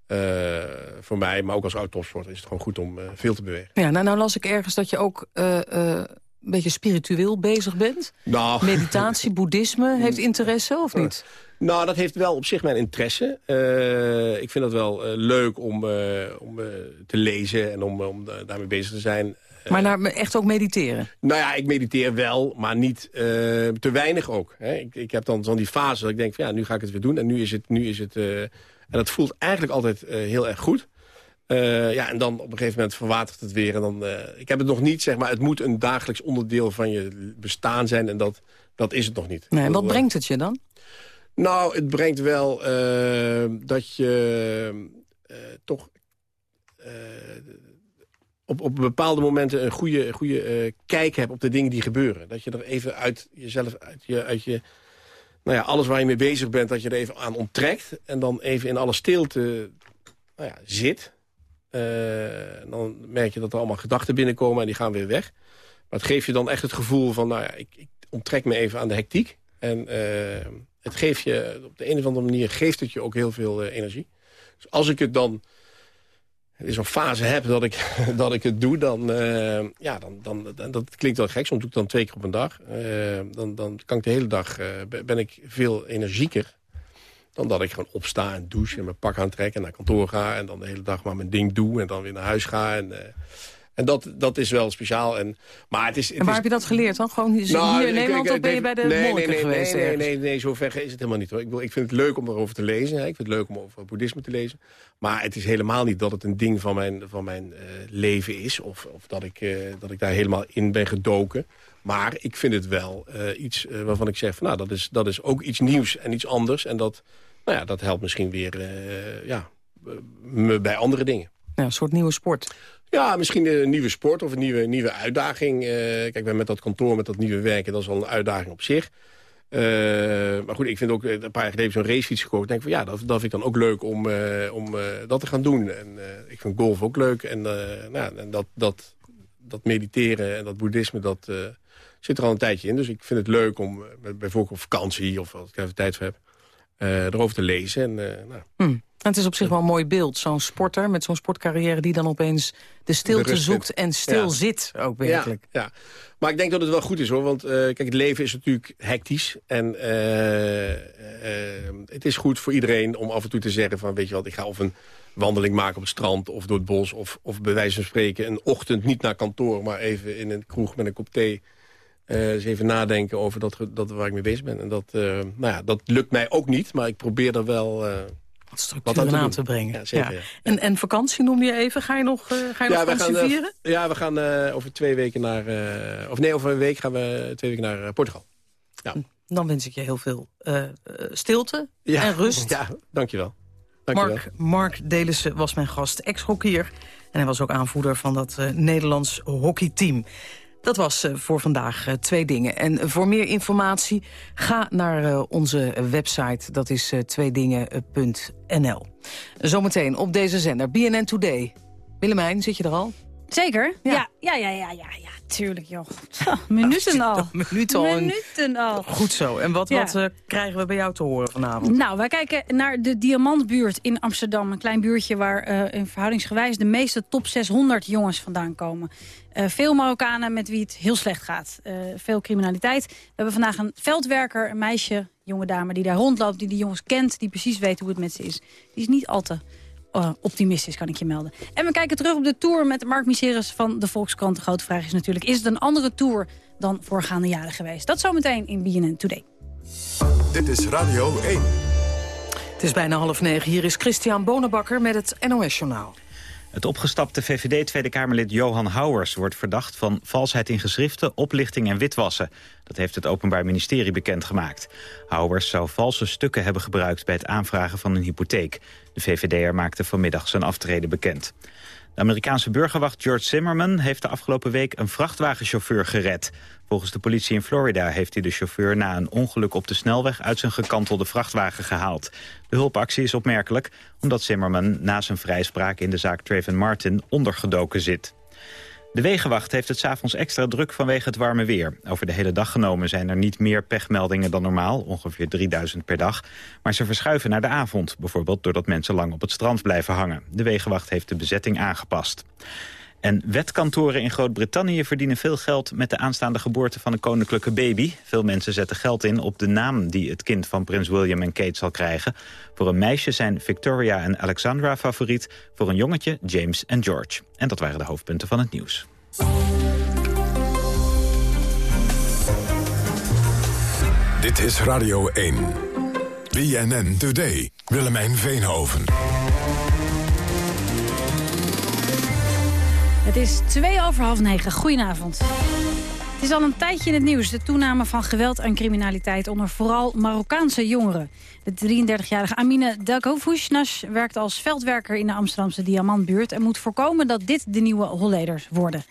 uh, voor mij, maar ook als oud-topsporter, is het gewoon goed om uh, veel te bewegen.
Ja, nou, nou las ik ergens dat je ook uh, een beetje spiritueel bezig bent.
Nou.
Meditatie, boeddhisme, heeft interesse of niet?
Nou, dat heeft wel op zich mijn interesse. ik vind dat wel leuk om, om te lezen en om, om daarmee bezig te zijn.
Maar naar, echt ook mediteren?
Nou ja, ik mediteer wel, maar niet te weinig ook. Hè. Ik, ik heb dan, dan die fase dat ik denk, van, ja, nu ga ik het weer doen. En nu is het, nu is het en dat voelt eigenlijk altijd uh, heel erg goed. Ja, en dan op een gegeven moment verwatert het weer. En dan, ik heb het nog niet, zeg maar, het moet een dagelijks onderdeel van je bestaan zijn. En dat, dat is het nog niet.
Nee, en wat brengt het je dan?
Nou, het brengt wel dat je toch op, op bepaalde momenten een goede, goede kijk hebt op de dingen die gebeuren. Dat je er even uit jezelf, uit je, uit je nou ja, alles waar je mee bezig bent, dat je er even aan onttrekt. En dan even in alle stilte nou ja, zit. Uh, dan merk je dat er allemaal gedachten binnenkomen en die gaan weer weg. Maar het geeft je dan echt het gevoel van, nou ja, ik, ik onttrek me even aan de hectiek. En uh, het geeft je, op de een of andere manier geeft het je ook heel veel energie. Dus als ik het dan er zo'n fase heb dat ik, dat ik het doe, dan, uh, ja, dan, dan, dat klinkt wel gek. Soms doe ik dan twee keer op een dag. Uh, dan, dan kan ik de hele dag, uh, ben ik veel energieker. Dan dat ik gewoon opsta en douche en mijn pak aantrek en naar kantoor ga. En dan de hele dag maar mijn ding doe en dan weer naar huis ga. En, en dat, dat is wel speciaal. En, maar het is, het
en waar
is...
heb je dat geleerd dan? Gewoon hier,
nou,
hier in Nederland of ben je bij de
nee,
monniken
nee, nee,
geweest?
Nee, nee, nee, nee, zo ver is het helemaal niet. Hoor. Ik, wil, ik vind het leuk om erover te lezen. Hè. Ik vind het leuk om over boeddhisme te lezen. Maar het is helemaal niet dat het een ding van mijn, van mijn uh, leven is. Of, of dat, ik, uh, dat ik daar helemaal in ben gedoken. Maar ik vind het wel uh, iets waarvan ik zeg... Van, nou, dat is, dat is ook iets nieuws en iets anders. En dat, nou ja, dat helpt misschien weer ja, me bij andere dingen.
Ja, een soort nieuwe sport.
Ja, misschien een nieuwe sport of een nieuwe, nieuwe uitdaging. Uh, kijk, met dat kantoor, met dat nieuwe werken, dat is al een uitdaging op zich. Uh, maar goed, ik vind ook een paar jaar geleden zo'n racefiets gekocht. Denk van ja, dat, dat vind ik dan ook leuk om, om dat te gaan doen. En ik vind golf ook leuk. En, nou, en dat, dat, dat mediteren en dat boeddhisme, dat zit er al een tijdje in. Dus ik vind het leuk om bijvoorbeeld op vakantie of als ik even tijd voor heb, erover te lezen. En, nou.
Hmm. Het is op zich wel een mooi beeld. Zo'n sporter met zo'n sportcarrière die dan opeens de stilte
de
zoekt en stil
ja.
zit ook werkelijk.
Ja, ja, maar ik denk dat het wel goed is hoor. Want uh, kijk, het leven is natuurlijk hectisch. En uh, uh, het is goed voor iedereen om af en toe te zeggen van... weet je wat, ik ga of een wandeling maken op het strand of door het bos... of, of bij wijze van spreken een ochtend niet naar kantoor... maar even in een kroeg met een kop thee... eens even nadenken over dat, dat waar ik mee bezig ben. En dat, nou ja, dat lukt mij ook niet, maar ik probeer er wel
wat structuur aan, aan te brengen.
Ja, zeker, ja.
En, en vakantie noem je even? Ga je nog, uh, ga je nog vakantie
gaan,
vieren?
Uh, ja, we gaan uh, over twee weken naar... of nee, over een week gaan we twee weken naar Portugal. Ja.
Dan wens ik je heel veel stilte
ja.
en rust.
Ja, dankjewel. dankjewel.
Mark, Mark Delissen was mijn gast, ex-hockeyer. En hij was ook aanvoerder van dat Nederlands hockeyteam. Dat was uh, voor vandaag uh, twee dingen. En voor meer informatie ga naar uh, onze website. Dat is tweedingen.nl. Zometeen op deze zender BNN Today. Willemijn, zit je er al?
Zeker. Ja, ja, ja, ja, ja, ja, ja tuurlijk joh. minuten al.
minuten al.
Minuten al.
Goed zo. En wat, ja. wat krijgen we bij jou te horen vanavond?
Nou, wij kijken naar de Diamantbuurt in Amsterdam. Een klein buurtje waar in verhoudingsgewijs de meeste top 600 jongens vandaan komen. Uh, veel Marokkanen met wie het heel slecht gaat. Uh, veel criminaliteit. We hebben vandaag een veldwerker, een meisje, jonge dame... die daar rondloopt, die die jongens kent, die precies weet hoe het met ze is. Die is niet al te uh, optimistisch, kan ik je melden. En we kijken terug op de tour met Mark Miseris van de Volkskrant. De grote vraag is natuurlijk, is het een andere tour dan voorgaande jaren geweest? Dat zometeen in BNN Today.
Dit is Radio 1.
Het is bijna half negen. Hier is Christian Bonenbakker met het NOS-journaal.
Het opgestapte VVD-Tweede Kamerlid Johan Houwers wordt verdacht van valsheid in geschriften, oplichting en witwassen. Dat heeft het Openbaar Ministerie bekendgemaakt. Houwers zou valse stukken hebben gebruikt bij het aanvragen van een hypotheek. De VVD'er maakte vanmiddag zijn aftreden bekend. De Amerikaanse burgerwacht George Zimmerman heeft de afgelopen week een vrachtwagenchauffeur gered. Volgens de politie in Florida heeft hij de chauffeur na een ongeluk op de snelweg uit zijn gekantelde vrachtwagen gehaald. De hulpactie is opmerkelijk omdat Zimmerman na zijn vrijspraak in de zaak Traven Martin ondergedoken zit. De Wegenwacht heeft het s'avonds extra druk vanwege het warme weer. Over de hele dag genomen zijn er niet meer pechmeldingen dan normaal, ongeveer 3000 per dag. Maar ze verschuiven naar de avond, bijvoorbeeld doordat mensen lang op het strand blijven hangen. De Wegenwacht heeft de bezetting aangepast. En wetkantoren in Groot-Brittannië verdienen veel geld met de aanstaande geboorte van een koninklijke baby. Veel mensen zetten geld in op de naam die het kind van prins William en Kate zal krijgen. Voor een meisje zijn Victoria en Alexandra favoriet. Voor een jongetje James en George. En dat waren de hoofdpunten van het nieuws.
Dit is Radio 1. BNN Today. Willemijn Veenhoven.
Het is twee over half negen. Goedenavond. Het is al een tijdje in het nieuws, de toename van geweld en criminaliteit onder vooral Marokkaanse jongeren. De 33-jarige Amine Dagovouchnash werkt als veldwerker in de Amsterdamse Diamantbuurt en moet voorkomen dat dit de nieuwe Holleders worden.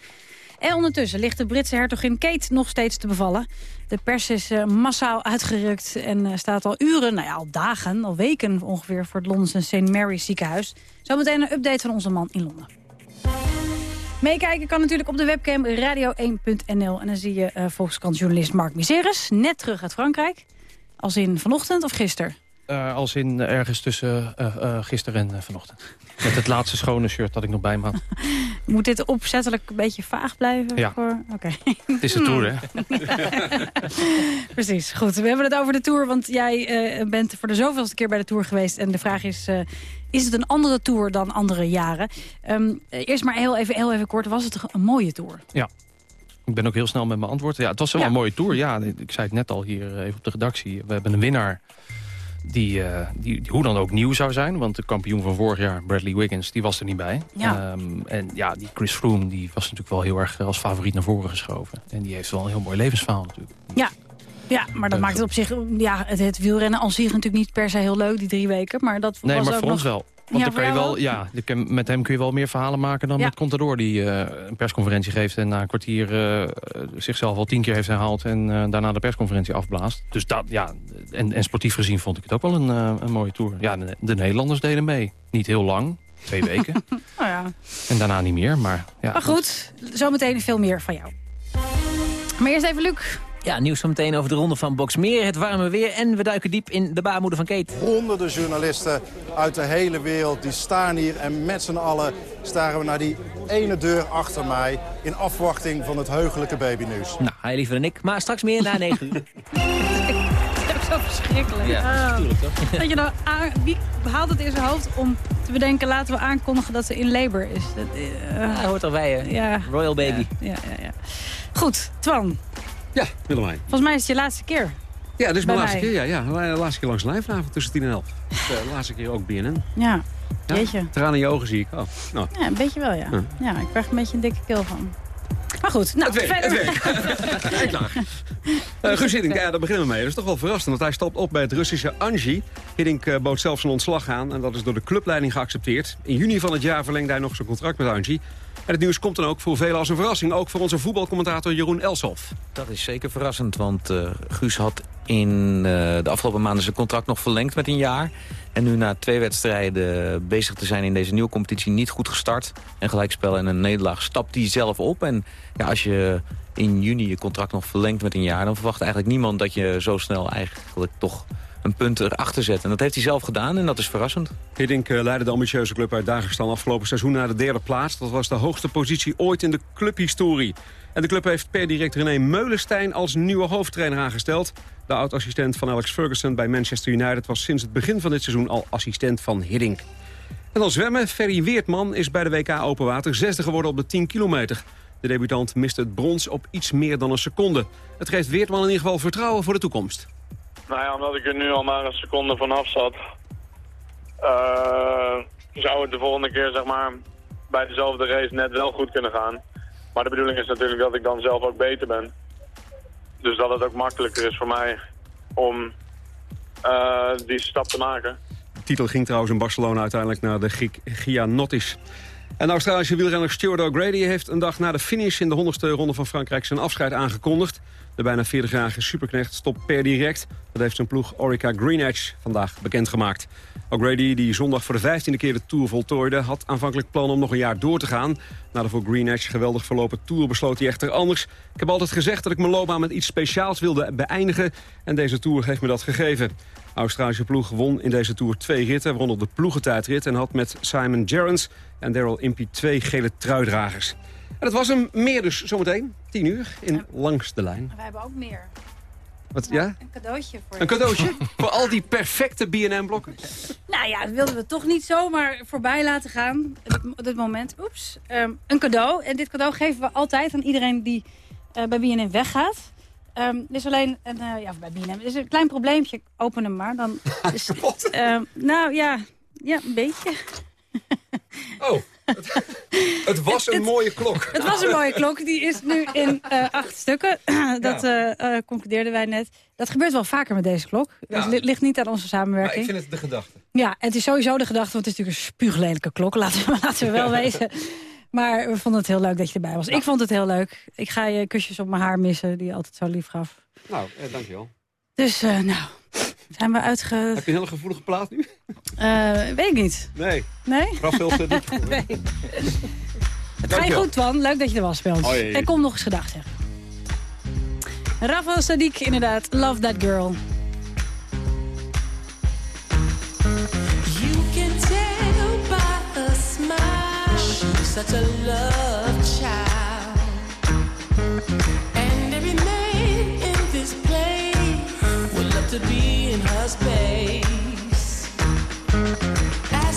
En ondertussen ligt de Britse hertogin Kate nog steeds te bevallen. De pers is uh, massaal uitgerukt en uh, staat al uren, nou ja, al dagen, al weken ongeveer... voor het Londense St. Mary's ziekenhuis. Zometeen een update van onze man in Londen. Meekijken kan natuurlijk op de webcam radio1.nl. En dan zie je uh, Volkskrant-journalist Mark Miseres, net terug uit Frankrijk. Als in vanochtend of gisteren?
Uh, als in ergens tussen uh, gisteren en vanochtend. Met het laatste schone shirt dat ik nog bij me had.
Moet dit opzettelijk een beetje vaag blijven?
Ja.
Voor... Okay.
Het is de Tour, hè?
Precies, goed. We hebben het over de Tour, want jij bent voor de zoveelste keer bij de Tour geweest. En de vraag is, is het een andere Tour dan andere jaren? Um, eerst maar heel even, heel even kort, was het een mooie Tour?
Ja. Ik ben ook heel snel met mijn antwoord. Ja, het was wel ja. een mooie Tour. Ja, ik zei het net al hier even op de redactie. We hebben een winnaar die, uh, die, die, hoe dan ook nieuw zou zijn. Want de kampioen van vorig jaar, Bradley Wiggins, die was er niet bij.
Ja.
Um, en ja, die Chris Froome, die was natuurlijk wel heel erg als favoriet naar voren geschoven. En die heeft wel een heel mooi levensverhaal natuurlijk.
Ja, ja, maar dat uh, maakt het op zich... Ja, het, het, wielrennen als zich natuurlijk niet per se heel leuk, die drie weken. Maar dat
nee,
was
maar
ook
voor
nog...
ons wel. Want
ja,
dan kan je wel, ja, met hem kun je wel meer verhalen maken dan
ja.
met Contador... die uh, een persconferentie geeft en na een kwartier uh, zichzelf al tien keer heeft herhaald... en uh, daarna de persconferentie afblaast. Dus dat, ja, en, en sportief gezien vond ik het ook wel een, een mooie tour. Ja, de, de, Nederlanders deden mee. Niet heel lang, twee weken.
oh ja.
En daarna niet meer, maar... Ja,
maar goed, zometeen veel meer van jou. Maar eerst even Luc.
Ja, nieuws zo meteen over de ronde van Boxmeer, het warme weer... en we duiken diep in de baarmoeder van Kate.
Honderden journalisten uit de hele wereld die staan hier... en met z'n allen staren we naar die ene deur achter mij... in afwachting van het heugelijke babynieuws.
Nou, hij liever dan ik, maar straks meer na 9 uur.
Dat is zo verschrikkelijk.
Ja, natuurlijk toch?
Dat je nou aan, wie haalt het in zijn hoofd om te bedenken... laten we aankondigen dat ze in labor is? Dat
uh, ja, hoort erbij, hè?
Ja.
Royal baby.
Ja, ja, ja. Goed, Twan.
Ja, Willemijn.
Volgens mij is het je laatste keer.
Ja, dit is mijn laatste
mij.
keer. Ja, ja. De laatste keer langs de lijnavond tussen 10 en 11. Dus, uh, de laatste keer ook BNN.
Ja,
Ja?
jeetje.
Tranen in je ogen zie ik. Oh, nou.
Ja, een beetje wel, ja.
Ja.
Ja, ik krijg een beetje een dikke keel van. Maar goed, nou,
Het werkt,
verder.
het werkt. Uh, Guus Hiddink, ja, daar beginnen we mee. Dat is toch wel verrassend, want hij stapt op bij het Russische Anji. Hiddink uh, bood zelfs zijn ontslag aan en dat is door de clubleiding geaccepteerd. In juni van het jaar verlengde hij nog zijn contract met Anji. En het nieuws komt dan ook voor velen als een verrassing. Ook voor onze voetbalcommentator Jeroen Elshoff.
Dat is zeker verrassend, want uh, Guus had in uh, de afgelopen maanden zijn contract nog verlengd met een jaar. En nu na twee wedstrijden bezig te zijn in deze nieuwe competitie niet goed gestart. En gelijkspel en een nederlaag stapt hij zelf op. En ja, als je in juni je contract nog verlengt met een jaar... dan verwacht eigenlijk niemand dat je zo snel eigenlijk toch een punt erachter zet. En dat heeft hij zelf gedaan en dat is verrassend.
Hiddink uh, leidde de ambitieuze club uit Dagestan afgelopen seizoen naar de derde plaats. Dat was de hoogste positie ooit in de clubhistorie. En de club heeft per direct René Meulenstein als nieuwe hoofdtrainer aangesteld. De oud-assistent van Alex Ferguson bij Manchester United... was sinds het begin van dit seizoen al assistent van Hiddink. En dan zwemmen. Ferry Weertman is bij de WK Openwater zesde geworden op de 10 kilometer. De debutant miste het brons op iets meer dan een seconde. Het geeft Weertman in ieder geval vertrouwen voor de toekomst.
Nou ja, omdat ik er nu al maar een seconde vanaf zat... Uh, zou het de volgende keer zeg maar bij dezelfde race net wel goed kunnen gaan. Maar de bedoeling is natuurlijk dat ik dan zelf ook beter ben. Dus dat het ook makkelijker is voor mij om uh, die stap te maken.
De titel ging trouwens in Barcelona uiteindelijk naar de Griek Giannotis. En de Australische wielrenner Stuart O'Grady heeft een dag na de finish... in de 100ste ronde van Frankrijk zijn afscheid aangekondigd. De bijna 40-jarige superknecht stopt per direct. Dat heeft zijn ploeg Orica Green Edge vandaag bekendgemaakt. O'Grady, die zondag voor de 15e keer de Tour voltooide... had aanvankelijk plan om nog een jaar door te gaan. Na de voor Green Edge geweldig verlopen Tour besloot hij echter anders. Ik heb altijd gezegd dat ik mijn loopbaan met iets speciaals wilde beëindigen... en deze Tour heeft me dat gegeven. Australische ploeg won in deze Tour twee ritten, op de ploegentijdrit... en had met Simon Gerrans en Daryl Impey twee gele truidragers. En dat was hem meer dus zometeen, tien uur, in Langs de Lijn.
Wij hebben ook meer.
Wat, ja?
Een cadeautje voor
Een cadeautje? voor al die perfecte BNM-blokken?
Nou ja, dat wilden we toch niet zomaar voorbij laten gaan. Op dit moment. Oeps. Um, een cadeau. En dit cadeau geven we altijd aan iedereen die uh, bij BNM weggaat. Um, er is alleen een, uh, ja, bij BNM. Er is een klein probleempje. Open hem maar. Dan is, uh, nou ja, ja, een beetje.
oh, het, het was een mooie klok.
Het was een mooie klok. Die is nu in uh, acht stukken. dat ja. concludeerden wij net. Dat gebeurt wel vaker met deze klok. Ja. Het ligt niet aan onze samenwerking.
Maar ik vind het de gedachte.
Ja, het is sowieso de gedachte. Want het is natuurlijk een spuuglelijke klok. Laten we, laten we wel wezen. Maar we vonden het heel leuk dat je erbij was. Nou. Ik vond het heel leuk. Ik ga je kusjes op mijn haar missen, die je altijd zo lief gaf.
Nou, eh, dankjewel.
Dus, uh, nou, zijn we uitge...
Heb je een hele gevoelige plaat nu?
Uh, weet ik niet.
Nee.
Nee?
Rafael niet
Nee. Het ga je goed, Twan. Leuk dat je er was bij ons.
Oh.
En kom nog eens gedag zeggen. Rafael Sadiq, inderdaad. Love that girl.
You can tell by a smile She's such a love child And every man in this place Would love to be As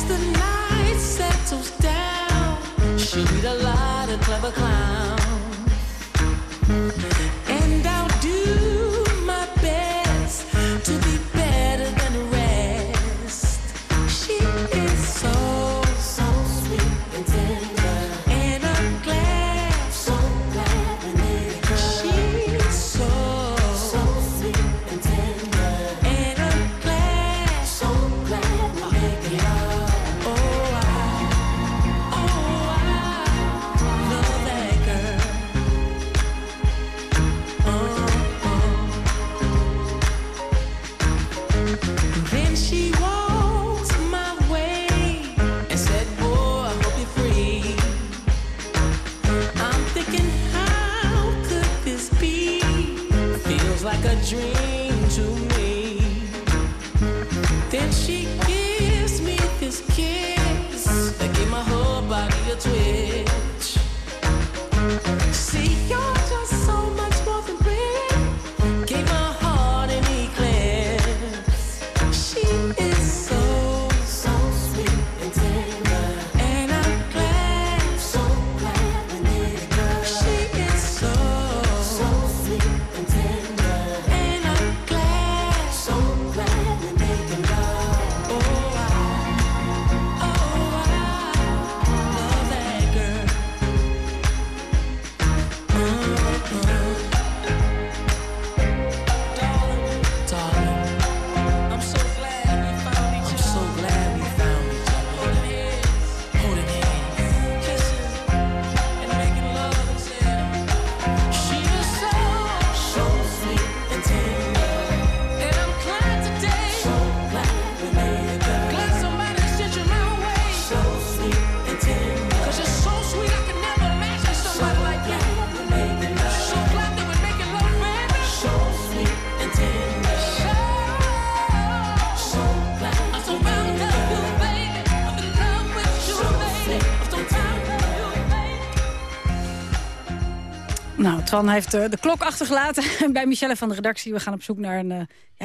the night settles down She'll meet a lot of clever clowns
Twan heeft eh, de klok achtergelaten bij Michelle van de redactie. We gaan op zoek naar een... eh,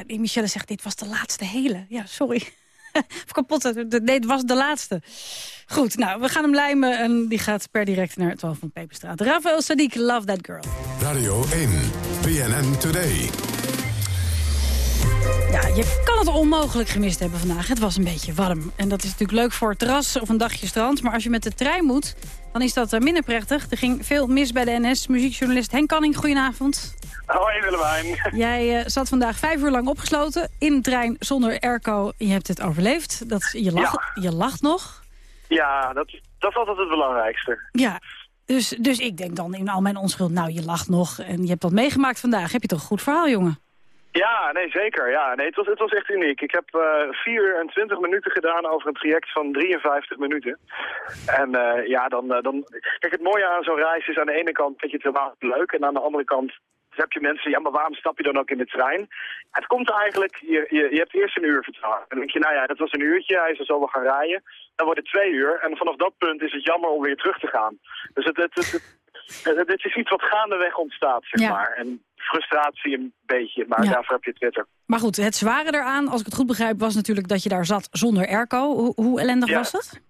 ja, Michelle zegt, dit was de laatste hele. Ja, sorry. Of kapot. eh, het was de laatste. Goed, nou, we gaan hem lijmen. En die gaat per direct naar 12 van Peperstraat. Rafael Sadiq, Love That Girl.
Radio 1, BNN Today.
Ja, je kan het onmogelijk gemist hebben vandaag. Het was een beetje warm. En dat is natuurlijk leuk voor het terras of een dagje strand. Maar als je met de trein moet, dan is dat eh, minder prettig. Er ging veel mis bij de NS. Muziekjournalist Henk Canning, goedenavond.
Hoi Willemijn.
Jij eh, zat vandaag vijf uur lang opgesloten in een trein zonder airco. Je hebt het overleefd. Dat, is- je, lacht, je lacht nog.
Ja, dat, dat is altijd het belangrijkste.
Ja, dus, dus ik denk dan in al mijn onschuld... nou, je lacht nog en je hebt wat meegemaakt vandaag. Heb je toch een goed verhaal, jongen?
Ja, nee, zeker. Ja, nee, het, was, het was echt uniek. Ik heb eh 24 minuten gedaan over een traject van 53 minuten. En eh, ja, dan, eh, dan... Kijk, het mooie aan zo'n reis is aan de ene kant dat je het helemaal leuk... en aan de andere kant heb je mensen, ja, maar waarom stap je dan ook in de trein? Het komt eigenlijk, je, je, je hebt eerst een uur vertraagd. En dan denk je, nou ja, dat was een uurtje, hij zal zo wel gaan rijden. Dan wordt het twee uur en vanaf dat punt is het jammer om weer terug te gaan. Dus het, het, het, het, het- het is iets wat gaandeweg ontstaat, zeg
Ja.
maar. En frustratie een beetje, maar
Ja.
daarvoor heb je Twitter.
Maar goed, het zware eraan, als ik het goed begrijp... was natuurlijk dat je daar zat zonder airco. Hoe, hoe ellendig
Ja.
was dat?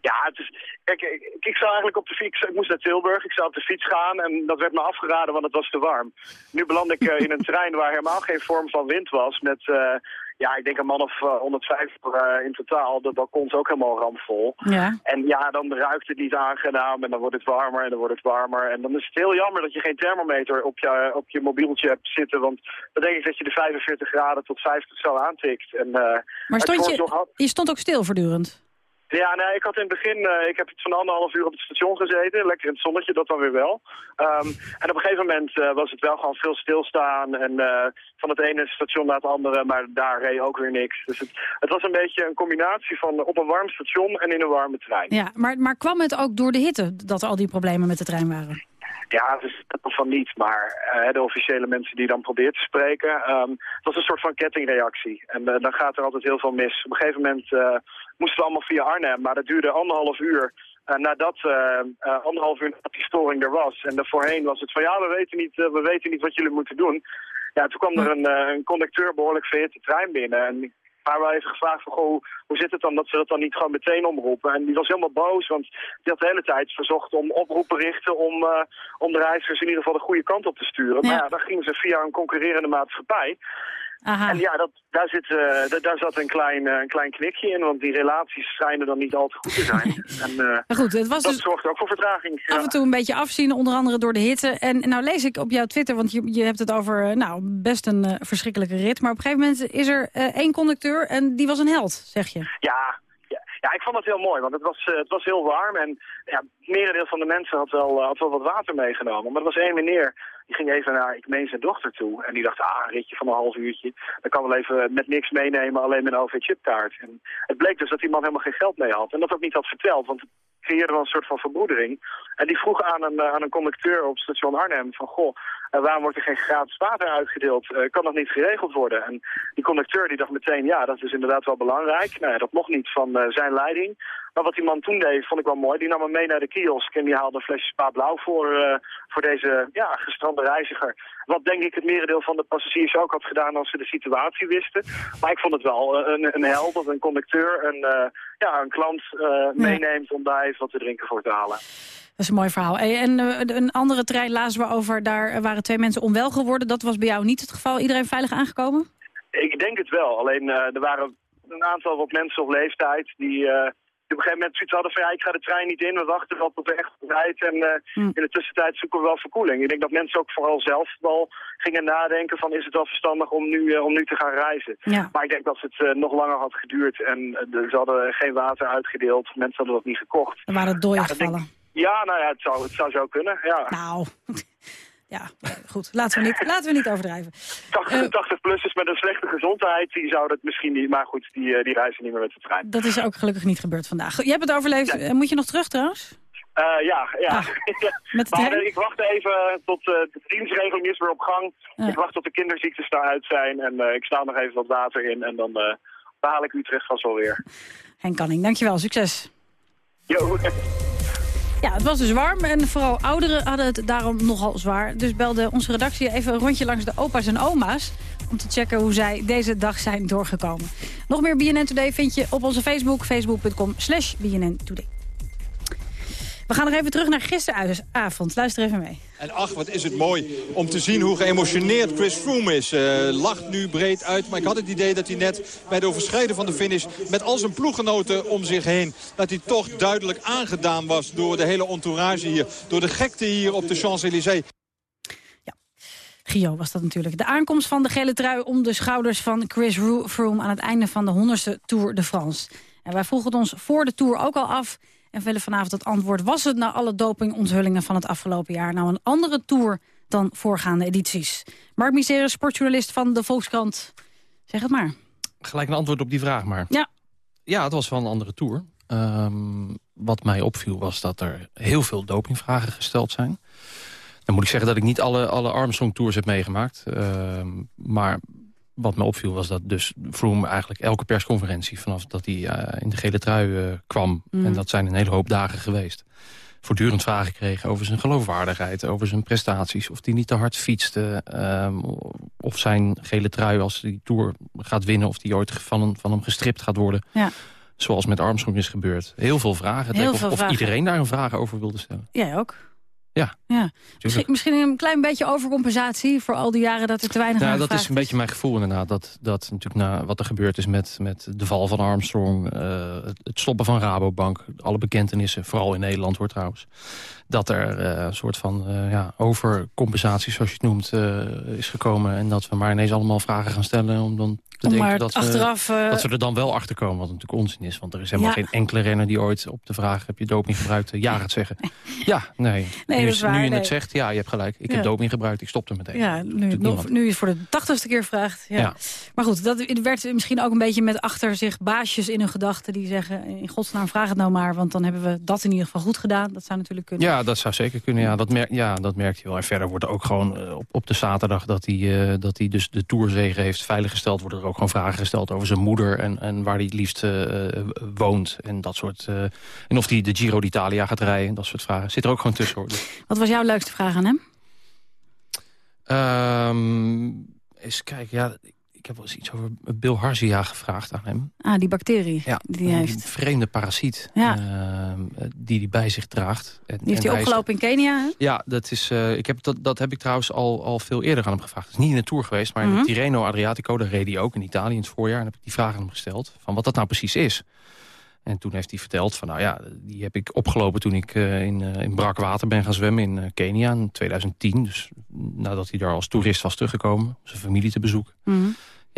Ja, het is, kijk, ik, ik zou eigenlijk op de fiets, ik moest naar Tilburg, ik zou op de fiets gaan en dat werd me afgeraden, want het was te warm. Nu beland ik eh, in een trein waar helemaal geen vorm van wind was, met, eh, ja, ik denk een man of eh, 150 eh, in totaal. De balkons ook helemaal ramvol.
Ja.
En ja, dan ruikt het niet aangenaam en dan wordt het warmer en dan wordt het warmer. En dan is het heel jammer dat je geen thermometer op je, op je mobieltje hebt zitten, want dan denk ik dat je de 45 graden tot 50 zo aantikt. En, eh,
Maar stond je,
hard-
je stond ook stil voortdurend?
Ja, nee, ik had in het begin, eh, ik heb van anderhalf uur op het station gezeten. Lekker in het zonnetje, dat dan weer wel. Ehm, en op een gegeven moment eh, was het wel gewoon veel stilstaan. En eh, van het ene station naar het andere, maar daar reed ook weer niks. Dus het, het was een beetje een combinatie van op een warm station en in een warme trein.
Ja, maar, maar kwam het ook door de hitte dat al die problemen met de trein waren?
Ja, is dat van niet, maar eh, de officiële mensen die dan probeert te spreken, ehm, het was een soort van kettingreactie. En eh, dan gaat er altijd heel veel mis. Op een gegeven moment eh, moesten we allemaal via Arnhem, maar dat duurde anderhalf uur. nadat anderhalf uur nadat die storing er was. En daarvoorheen was het van ja, we weten niet, we weten niet wat jullie moeten doen. Ja, toen kwam er een, een conducteur behoorlijk verhit de trein binnen. En ik maar wel even gevraagd van, goh, hoe- zit het dan dat ze dat dan niet gewoon meteen omroepen? En die was helemaal boos, want die had de hele tijd verzocht om oproepen richten om, eh, om de reizigers in ieder geval de goede kant op te sturen. Maar
Ja.
ja, dan gingen ze via een concurrerende maatschappij.
Aha.
En ja, dat, daar, zit, eh, da- daar zat een klein, eh, een klein knikje in, want die relaties schijnen dan niet al te goed te zijn. en eh,
Maar goed, het was
dat
dus
zorgt ook voor vertraging.
af en toe een beetje afzien, onder andere door de hitte. En nou lees ik op jouw Twitter, want je, je hebt het over nou, best een verschrikkelijke rit. Maar op een gegeven moment is er één conducteur en die was een held, zeg je.
Ja, ja, ik vond het heel mooi, want het was, het was heel warm. En ja, het merendeel van de mensen had wel, had wel wat water meegenomen. Maar er was één meneer, die ging even naar, ik meen zijn dochter toe. En die dacht, ah, een ritje van een half uurtje. Dan kan wel even met niks meenemen, alleen met een OV-chipkaart. En het bleek dus dat die man helemaal geen geld mee had. En dat ook niet had verteld, want het creëerde wel een soort van verbroedering. En die vroeg aan een, eh, aan een conducteur op station Arnhem van, goh, eh, waarom wordt er geen gratis water uitgedeeld? Eh, kan dat niet geregeld worden? En die conducteur die dacht meteen, ja, dat is inderdaad wel belangrijk. Nou dat mocht niet van zijn leiding. Maar wat die man toen deed, vond ik wel mooi. Die nam hem mee naar de kiosk en die haalde een flesje Spa Blauw voor, eh, voor deze ja, gestrande reiziger. Wat denk ik het merendeel van de passagiers ook had gedaan als ze de situatie wisten. Maar ik vond het wel eh, een, een held dat een conducteur een, eh, ja, een klant meeneemt om daar even wat te drinken voor te halen.
Dat is een mooi verhaal. En een andere trein lazen we over, daar waren twee mensen onwel geworden. Dat was bij jou niet het geval. Iedereen veilig aangekomen?
Ik denk het wel. Alleen er waren een aantal wat mensen op leeftijd die, die op een gegeven moment zoiets hadden van ja, ik ga de trein niet in, we wachten wel tot de echt rijdt en eh, in de tussentijd zoeken we wel verkoeling. Ik denk dat mensen ook vooral zelf wel gingen nadenken van is het wel verstandig om nu, eh, om nu te gaan reizen.
Ja.
Maar ik denk dat het eh, nog langer had geduurd en ze hadden geen water uitgedeeld, mensen hadden dat niet gekocht.
Er waren dooien
Ja, denk-
gevallen.
Ja, nou ja, het zou, het zou zo kunnen, ja.
Nou, ja, goed. Laten we niet, laten we niet overdrijven.
80-plussers met een slechte gezondheid, die zouden het misschien niet, maar goed, die, eh, die reizen niet meer met de trein.
Dat is ook gelukkig niet gebeurd vandaag. Je hebt het overleefd. Eh, Moet je nog terug trouwens?
Eh, ja, ja.
Ah,
maar ik wacht even tot de dienstregeling is weer op gang. Ik wacht tot de kinderziektes daaruit zijn en ik sta nog even wat water in en dan eh behaal ik Utrecht vast wel weer.
Henk Canning, dankjewel. Succes.
Yo.
Ja, het was dus warm en vooral ouderen hadden het daarom nogal zwaar. Dus belde onze redactie even een rondje langs de opa's en oma's... om te checken hoe zij deze dag zijn doorgekomen. Nog meer BNN Today vind je op onze Facebook, facebook.com slash BNN Today. We gaan nog even terug naar gisteravond. Luister even mee.
En ach, wat is het mooi om te zien hoe geëmotioneerd Chris Froome is. Uh, lacht nu breed uit, maar ik had het idee dat hij net bij de overschrijden van de finish... met al zijn ploeggenoten om zich heen... dat hij toch duidelijk aangedaan was door de hele entourage hier. Door de gekte hier op de Champs-Élysées.
Gio was dat natuurlijk. De aankomst van de gele trui om de schouders van Chris Froome... aan het einde van de 100ste Tour de France. En wij vroegen het ons voor de Tour ook al af... en willen vanavond het antwoord... was het na alle dopingonthullingen van het afgelopen jaar... nou een andere Tour dan voorgaande edities? Mark Miseres, sportjournalist van de Volkskrant. Zeg het maar.
Gelijk een antwoord op die vraag maar.
Ja.
Ja, het was wel een andere Tour. Um, wat mij opviel was dat er heel veel dopingvragen gesteld zijn. Dan moet ik zeggen dat ik niet alle, alle Armstrong Tours heb meegemaakt. Uh, maar wat me opviel was dat dus Froome eigenlijk elke persconferentie... vanaf dat hij uh, in de gele trui uh, kwam, mm. en dat zijn een hele hoop dagen geweest... voortdurend vragen kreeg over zijn geloofwaardigheid, over zijn prestaties... of hij niet te hard fietste, um, of zijn gele trui als hij Tour gaat winnen... of die ooit van, van hem gestript gaat worden...
Ja.
Zoals met Armstrong is gebeurd. Heel veel vragen.
Heel
of,
veel
of
vragen.
iedereen daar een vraag over wilde stellen.
Jij ook?
Ja.
ja. Misschien, misschien, een klein beetje overcompensatie voor al die jaren dat er te weinig
nou,
naar
dat is een beetje mijn gevoel inderdaad. Dat, dat natuurlijk na wat er gebeurd is met, met de val van Armstrong... Uh, het stoppen van Rabobank, alle bekentenissen, vooral in Nederland hoor trouwens... dat er uh, een soort van uh, ja, overcompensatie, zoals je het noemt, is gekomen... en dat we maar ineens allemaal vragen gaan stellen om dan te
Om
denken dat,
achteraf,
we, dat we er dan wel achter komen. Wat natuurlijk onzin is. Want er is helemaal
Ja.
geen enkele renner die ooit op de vraag... heb je doping gebruikt? eh, Ja gaat zeggen. Ja, nee.
Nee,
nu,
is, waar,
nu je
nee.
het zegt, ja, je hebt gelijk. Ik
Ja.
heb doping gebruikt, ik stopte meteen.
Ja, nu, nog- is voor de tachtigste keer gevraagd. Ja.
Ja.
Maar goed, dat werd misschien ook een beetje met achter zich baasjes in hun gedachten... die zeggen, in godsnaam vraag het nou maar... want dan hebben we dat in ieder geval goed gedaan. Dat zou natuurlijk kunnen.
Ja, dat zou zeker kunnen. Ja, dat, merk, ja, dat merkt hij wel. En verder wordt er ook gewoon eh, op, op de zaterdag dat hij, eh, dat hij dus de Tourzege heeft veiliggesteld... worden er ook gewoon vragen gesteld over zijn moeder... en, en waar hij het liefst eh, woont. En dat soort. en of hij de Giro d'Italia gaat rijden. Dat soort vragen. Zit er ook gewoon tussen. Hoor. Dus,
Wat was jouw leukste vraag aan hem?
ehm, eens kijken. Ja, ik heb wel eens iets over Bill Harzia gevraagd aan hem.
Ah, die bacterie
Ja,
die hij heeft.
vreemde parasiet
Ja.
ehm, die hij bij zich draagt. En,
Die heeft hij
is-
opgelopen in Kenia, hè?
Ja, dat, is, eh, ik heb, dat, dat heb ik trouwens al, al veel eerder aan hem gevraagd. Het is niet in de Tour geweest, maar in
Mhm.
de Tirreno Adriatico... daar reed hij ook in Italië in het voorjaar. En heb ik die vraag aan hem gesteld, van wat dat nou precies is. En toen heeft hij verteld van, nou ja, die heb ik opgelopen... toen ik eh, in, eh, in brak water ben gaan zwemmen in Kenia in 2010. Dus nadat hij daar als toerist was teruggekomen... om zijn familie te bezoeken.
Mhm.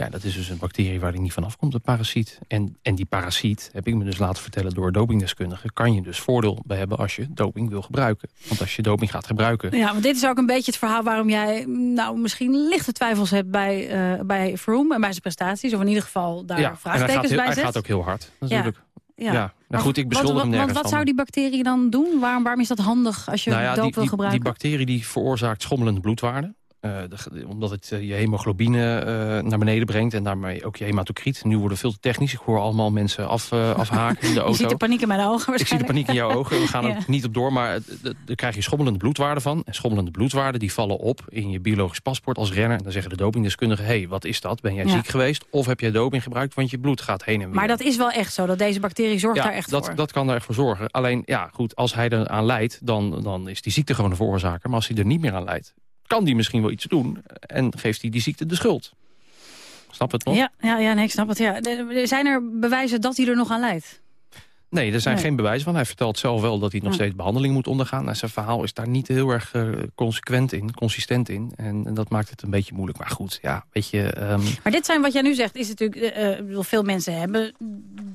Ja, dat is dus een bacterie waar hij niet vanaf komt, een parasiet. En, en die parasiet, heb ik me dus laten vertellen door dopingdeskundigen... kan je dus voordeel bij hebben als je doping wil gebruiken. Want als je doping gaat gebruiken...
Ja, want dit is ook een beetje het verhaal waarom jij nou, misschien lichte twijfels hebt bij, eh bij Froome en bij zijn prestaties. Of in ieder geval daar
ja, hij
vraagtekens bij
hij
zet.
gaat ook heel hard, natuurlijk.
Ja.
Ja, nou goed, ik beschuldig
wat,
hem
Want wat zou die bacterie dan doen? Waarom, waarom is dat handig als je
nou ja,
doop
die,
wil
die,
gebruiken?
die bacterie die veroorzaakt schommelende bloedwaarden. Eh, de- omdat het eh, je hemoglobine eh, naar beneden brengt en daarmee ook je hematocriet. Nu worden veel te technisch. Ik hoor allemaal mensen af, afhaken in de auto.
Je ziet de paniek in mijn ogen
Ik zie de paniek in jouw ogen. We gaan
Ja.
er niet op door, maar daar krijg je schommelende bloedwaarden van. En schommelende bloedwaarden die vallen op in je biologisch paspoort als renner. En dan zeggen de dopingdeskundigen, hé, hey, wat is dat? Ben jij
Ja.
ziek geweest? Of heb jij doping gebruikt? Want je bloed gaat heen en weer.
Maar dat is wel echt zo, dat deze bacterie zorgt
ja,
daar echt
dat,
voor.
dat kan er echt voor zorgen. Alleen, ja, goed, als hij er aan leidt, dan, dan is die ziekte gewoon de veroorzaker. Maar als hij er niet meer aan leidt, kan die misschien wel iets doen... en geeft hij die ziekte de schuld. Snap het nog?
Ja, ja, ja, nee, ik snap het. Ja. Zijn er bewijzen dat hij er nog aan leidt?
Nee, er zijn
Nee.
geen bewijzen van. Hij vertelt zelf wel dat hij nog
Ja.
steeds behandeling moet ondergaan. En zijn verhaal is daar niet heel erg eh, consequent in, consistent in. En, en dat maakt het een beetje moeilijk. Maar goed, ja, weet je... ehm,
Maar dit zijn wat jij nu zegt, is natuurlijk... eh, eh, ik bedoel, veel mensen hebben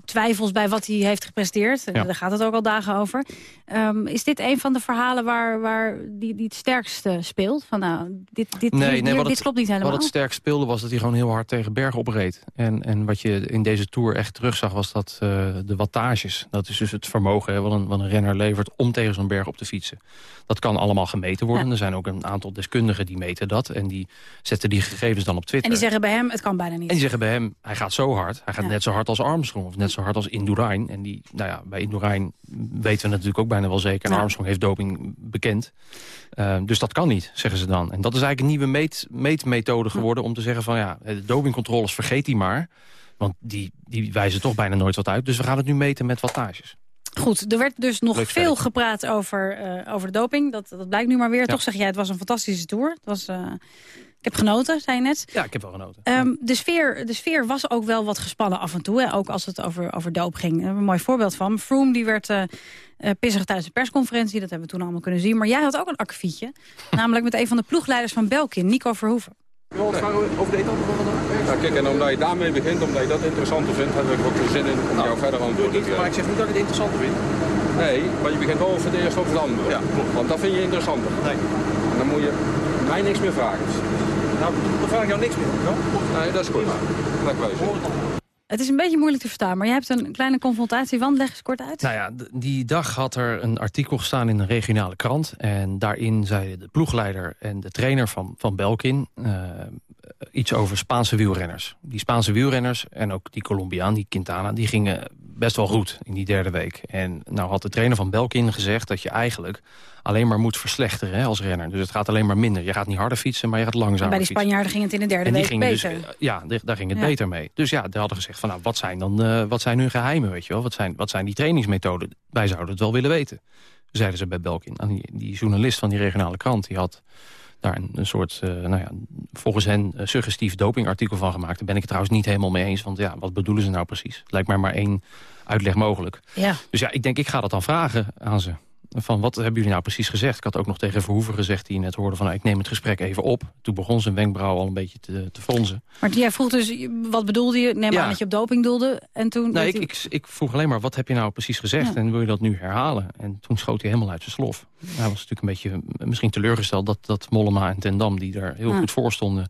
twijfels bij wat hij heeft gepresteerd.
Ja.
Daar gaat het ook al dagen over. Ehm, is dit een van de verhalen waar, waar die, die het sterkste speelt? Van nou, dit, dit, hier-
wat
dit
het-
klopt niet helemaal.
Wat het sterk speelde was dat hij gewoon heel hard tegen bergen opreed. En, en wat je in deze Tour echt terugzag was dat de wattages... dat is dus het vermogen hè, wat, een, wat een renner levert om tegen zo'n berg op te fietsen. Dat kan allemaal gemeten worden.
Ja.
Er zijn ook een aantal deskundigen die meten dat. En die zetten die gegevens dan op Twitter.
En die zeggen bij hem, het kan bijna niet.
En die zeggen bij hem, hij gaat zo hard. Hij gaat
Ja.
net zo hard als Armstrong of net zo hard als Indurain. En die, nou ja, bij Indurain weten we natuurlijk ook bijna wel zeker. En
Ja.
Armstrong heeft doping bekend. Eh, dus dat kan niet, zeggen ze dan. En dat is eigenlijk een nieuwe meet, meetmethode geworden... om te zeggen van ja, de dopingcontroles vergeet die maar. Want die, die wijzen toch bijna nooit wat uit. Dus we gaan het nu meten met wattages.
Goed, er werd dus nog
Leuk
veel gepraat over, eh, over de doping. Dat, dat blijkt nu maar weer.
Ja.
Toch zeg jij, het was een fantastische tour. Het was, eh, ik heb genoten, zei je net.
Ja, ik heb wel genoten.
Ehm, de, sfeer, de sfeer was ook wel wat gespannen af en toe. Hè? Ook als het over, over doop ging. Daar een mooi voorbeeld van. Froome die werd eh, pissig tijdens de persconferentie. Dat hebben we toen allemaal kunnen zien. Maar jij had ook een akkefietje. namelijk met een van de ploegleiders van Belkin, Nico Verhoeven.
Over de etappe van vandaag? Ja, kijk, en omdat je daarmee begint, omdat je dat interessanter vindt, heb ik ook zin in om jou verder aan te doen. Maar ik zeg niet dat ik het interessanter vind. Nee, maar je begint wel over het eerste of het andere. Ja, klopt. Want dat vind je interessanter. Nee. En dan moet je mij niks meer vragen. Nou, dan vraag ik jou niks meer. Nee, dat is goed. Lekker.
Het is een beetje moeilijk te verstaan, maar je hebt een kleine confrontatie. Want leg eens kort uit.
Nou ja, die dag had er een artikel gestaan in een regionale krant. En daarin zeiden de ploegleider en de trainer van, van Belkin... eh, iets over Spaanse wielrenners. Die Spaanse wielrenners en ook die Colombiaan, die Quintana... die gingen best wel goed in die derde week. En nou had de trainer van Belkin gezegd dat je eigenlijk alleen maar moet verslechteren hè, als renner. Dus het gaat alleen maar minder. Je gaat niet harder fietsen, maar je gaat langzamer
Bij die. Spanjaarden ging het in de derde week
gingen
beter.
Dus, eh, ja, daar daar ging het
Ja.
beter mee. Dus ja, die hadden gezegd van nou, wat zijn dan eh, wat zijn hun geheimen, weet je wel? Wat zijn, wat zijn die trainingsmethoden? Wij zouden het wel willen weten. Zeiden ze bij Belkin. Die, die journalist van die regionale krant, die had daar een, soort, eh, nou ja, volgens hen eh, suggestief dopingartikel van gemaakt. Daar ben ik het trouwens niet helemaal mee eens. Want ja, wat bedoelen ze nou precies? Lijkt mij maar één uitleg mogelijk.
Ja.
Dus ja, ik denk, ik ga dat dan vragen aan ze. Van wat hebben jullie nou precies gezegd? Ik had ook nog tegen Verhoeven gezegd, die net hoorde van... nou, ik neem het gesprek even op. Toen begon zijn wenkbrauw al een beetje te, te fronzen.
Maar jij vroeg dus, wat bedoelde je? Neem
Ja.
aan dat je op doping doelde. En toen...
Nee, ik, ik, ik vroeg alleen maar, wat heb je nou precies gezegd?
Ja.
En wil je dat nu herhalen? En toen schoot hij helemaal uit zijn slof. Hij was natuurlijk een beetje misschien teleurgesteld... dat, dat Mollema en Ten Dam, die er heel goed voor stonden...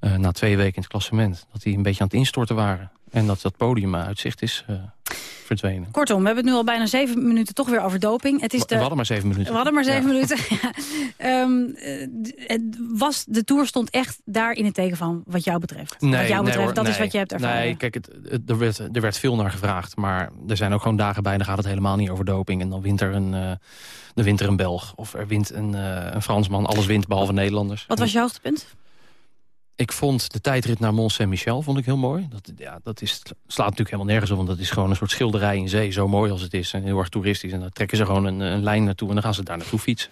eh, na twee weken in het klassement, dat die een beetje aan het instorten waren. En dat dat podium eh, uit zicht is eh, verdwenen.
Kortom, we hebben het nu al bijna zeven minuten toch weer over doping. Het is
We-
de...
We hadden maar zeven minuten.
We hadden maar zeven
Ja.
minuten. Ja. Ehm, eh, het was, de Tour stond echt daar in het teken van wat jou betreft. wat jou betreft,
hoor,
dat is
nee.
wat je hebt ervaren.
Nee, kijk, het, het- er, werd, er werd veel naar gevraagd. Maar er zijn ook gewoon dagen bij, dan gaat het helemaal niet over doping. En dan wint er een, eh dan wint er een Belg. Of er wint een, een Fransman. Alles wint, behalve Nederlanders.
Wat was je hoogtepunt?
Ik vond de tijdrit naar Mont Saint-Michel vond ik heel mooi. Dat, ja, dat is, slaat natuurlijk helemaal nergens op, want dat is gewoon een soort schilderij in zee. Zo mooi als het is en heel erg toeristisch. En dan trekken ze gewoon een, een lijn naartoe en dan gaan ze daar naartoe fietsen.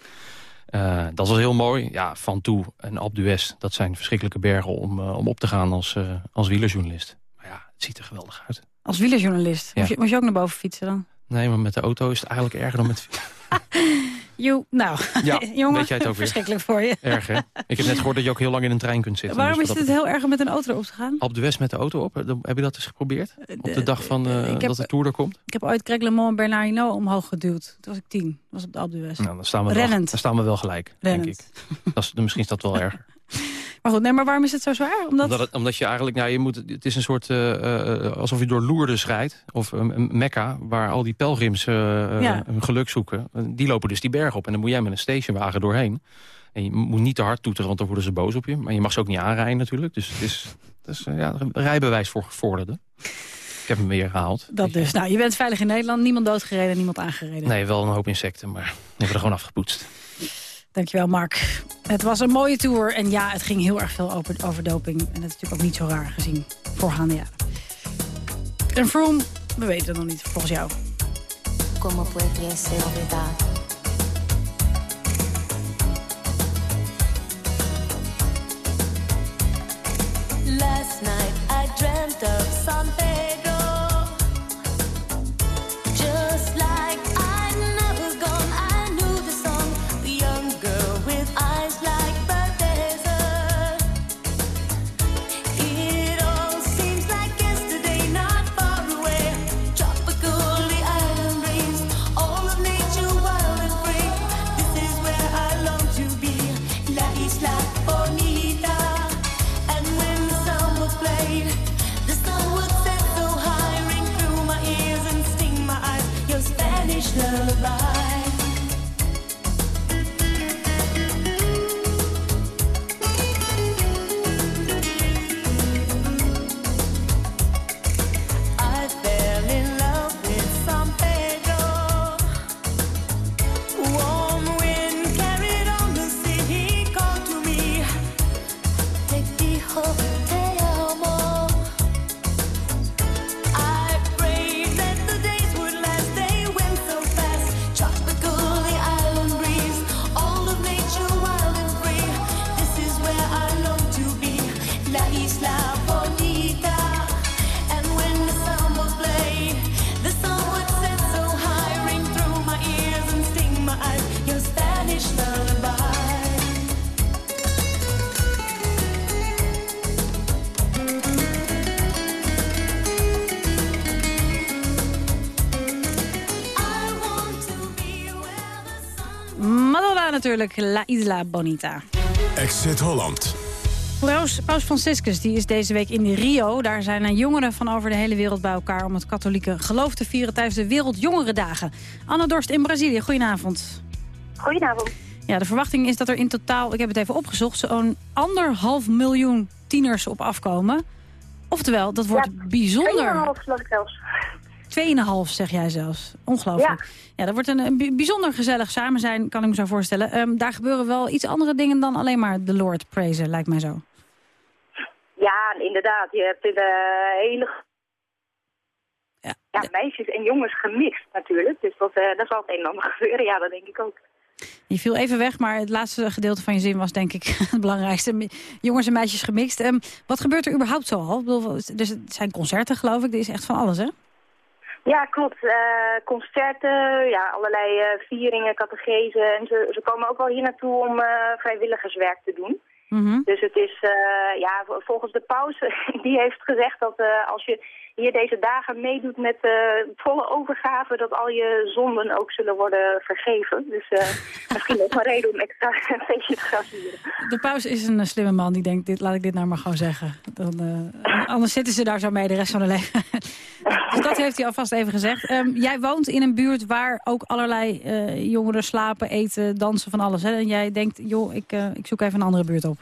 Eh, dat was heel mooi. Ja, Van Toe en Alpe d'Huez, dat zijn verschrikkelijke bergen om, eh, om op te gaan als, eh, als wielerjournalist. Maar ja, het ziet er geweldig uit.
Als wielerjournalist.
Ja.
Moest, je, moest je ook naar boven fietsen dan?
Nee, maar met de auto is het eigenlijk erger dan met...
Joe, nou,
Ja,
jongen,
weet jij het ook weer.
verschrikkelijk voor je.
Erg, hè? Ik heb net gehoord dat je ook heel lang in een trein kunt zitten.
Waarom
Dus
is het heel erg om met een auto erop te gaan?
Alpe d'Huez met de auto op? Heb je dat eens geprobeerd? Op de dag van eh,
heb-
dat de Tour er komt?
Ik heb ooit Greg LeMond en Bernard Hinault omhoog geduwd. Toen was ik tien. Dat was op de Alpe d'Huez.
Nou, dan staan we wel, dan staan we wel gelijk,
Rennend.
denk ik. Dat is, misschien is dat wel erger.
Maar goed, nee, maar waarom is het zo zwaar? Omdat...
Omdat, het, omdat je eigenlijk, nou, je moet, het is een soort, eh, eh, alsof je door Lourdes rijdt. Of eh, Mekka, waar al die pelgrims
Ja.
hun geluk zoeken. Die lopen dus die berg op. En dan moet jij met een stationwagen doorheen. En je moet niet te hard toeteren, want dan worden ze boos op je. Maar je mag ze ook niet aanrijden natuurlijk. Dus het is, het is ja, een rijbewijs voor gevorderden. Ik heb hem weer gehaald.
Dat dus. Nou, je bent veilig in Nederland. Niemand doodgereden, niemand aangereden.
Nee, wel een hoop insecten, maar die hebben er gewoon afgepoetst.
Dankjewel, Mark. Het was een mooie tour. En ja, het ging heel erg veel over, over doping. En dat is natuurlijk ook niet zo raar gezien voorgaande jaren. En Froome, we weten het nog niet, volgens jou.
Como puede ser?
Last night I dreamt of San
natuurlijk, La Isla Bonita.
Exit Holland.
Paus, Paus Franciscus die is deze week in Rio. Daar zijn er jongeren van over de hele wereld bij elkaar... om het katholieke geloof te vieren tijdens de Wereldjongerendagen. Anne Dorst in Brazilië, goedenavond.
Goedenavond.
Ja, de verwachting is dat er in totaal, ik heb het even opgezocht... zo'n anderhalf miljoen tieners op afkomen. Oftewel, dat wordt
Ja,
bijzonder...
2,5 geloof ik zelfs.
2,5 zeg jij zelfs. Ongelooflijk. Ja, dat wordt een, een bij- bijzonder gezellig samen zijn, kan ik me zo voorstellen. Ehm, daar gebeuren wel iets andere dingen dan alleen maar de Lord praisen, lijkt mij zo.
Ja, inderdaad. Je hebt een hele... Ja. meisjes en jongens gemixt natuurlijk. Dus dat, eh dat zal het een en ander gebeuren. Ja, dat denk ik ook.
Je viel even weg, maar het laatste gedeelte van je zin was denk ik het belangrijkste. Jongens en meisjes gemixt. Ehm, wat gebeurt er überhaupt zo al? Ik bedoel, Dus het zijn concerten geloof ik, er is echt van alles hè?
Ja, klopt. Eh, concerten, ja, allerlei eh, vieringen, catechezen. En ze, ze komen ook wel hier naartoe om eh, vrijwilligerswerk te doen. Dus het is, eh, ja, vol- volgens de paus, die heeft gezegd dat als je hier deze dagen meedoet met eh, volle overgave, dat al je zonden ook zullen worden vergeven. Dus eh, misschien ook een reden om extra een feestje te gaan vieren.
De paus is een eh, slimme man die denkt, dit, laat ik dit nou maar gewoon zeggen. Dan, anders zitten ze daar zo mee de rest van hun leven. dus dat heeft hij alvast even gezegd. Ehm, jij woont in een buurt waar ook allerlei jongeren slapen, eten, dansen, van alles. Hè? En jij denkt, joh, ik, ik zoek even een andere buurt op.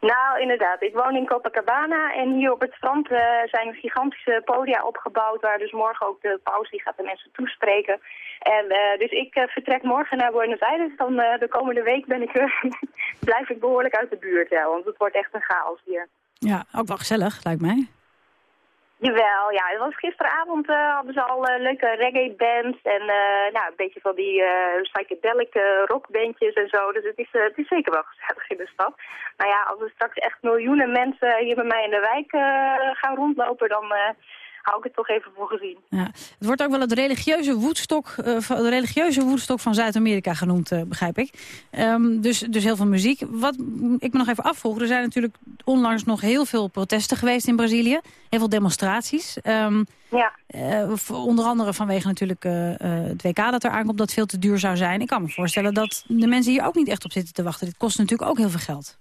Nou, inderdaad. Ik woon in Copacabana en hier op het strand eh, zijn gigantische podia opgebouwd... waar dus morgen ook de paus die gaat de mensen toespreken. En eh, dus ik eh, vertrek morgen naar Buenos Aires. Dan de komende week ben ik, blijf ik behoorlijk uit de buurt, ja, want het wordt echt een chaos hier.
Ja, ook wel gezellig, lijkt mij.
Jawel, ja. Het was gisteravond eh, hadden ze al eh, leuke reggae-bands en eh, nou, een beetje van die psychedelic rockbandjes en zo. Dus het is, het is zeker wel gezellig in de stad. Maar ja, als er straks echt miljoenen mensen hier bij mij in de wijk gaan rondlopen, dan hou ik het toch even voor gezien.
Ja. Het wordt ook wel het religieuze woedstok, eh, van- de religieuze woedstok van Zuid-Amerika genoemd, eh, begrijp ik. Ehm, dus, dus heel veel muziek. Wat ik me nog even afvroeg, er zijn natuurlijk onlangs nog heel veel protesten geweest in Brazilië. Heel veel demonstraties. Ehm,
ja.
onder andere vanwege natuurlijk eh, eh, het WK dat er aankomt, dat veel te duur zou zijn. Ik kan me voorstellen dat de mensen hier ook niet echt op zitten te wachten. Dit kost natuurlijk ook heel veel geld.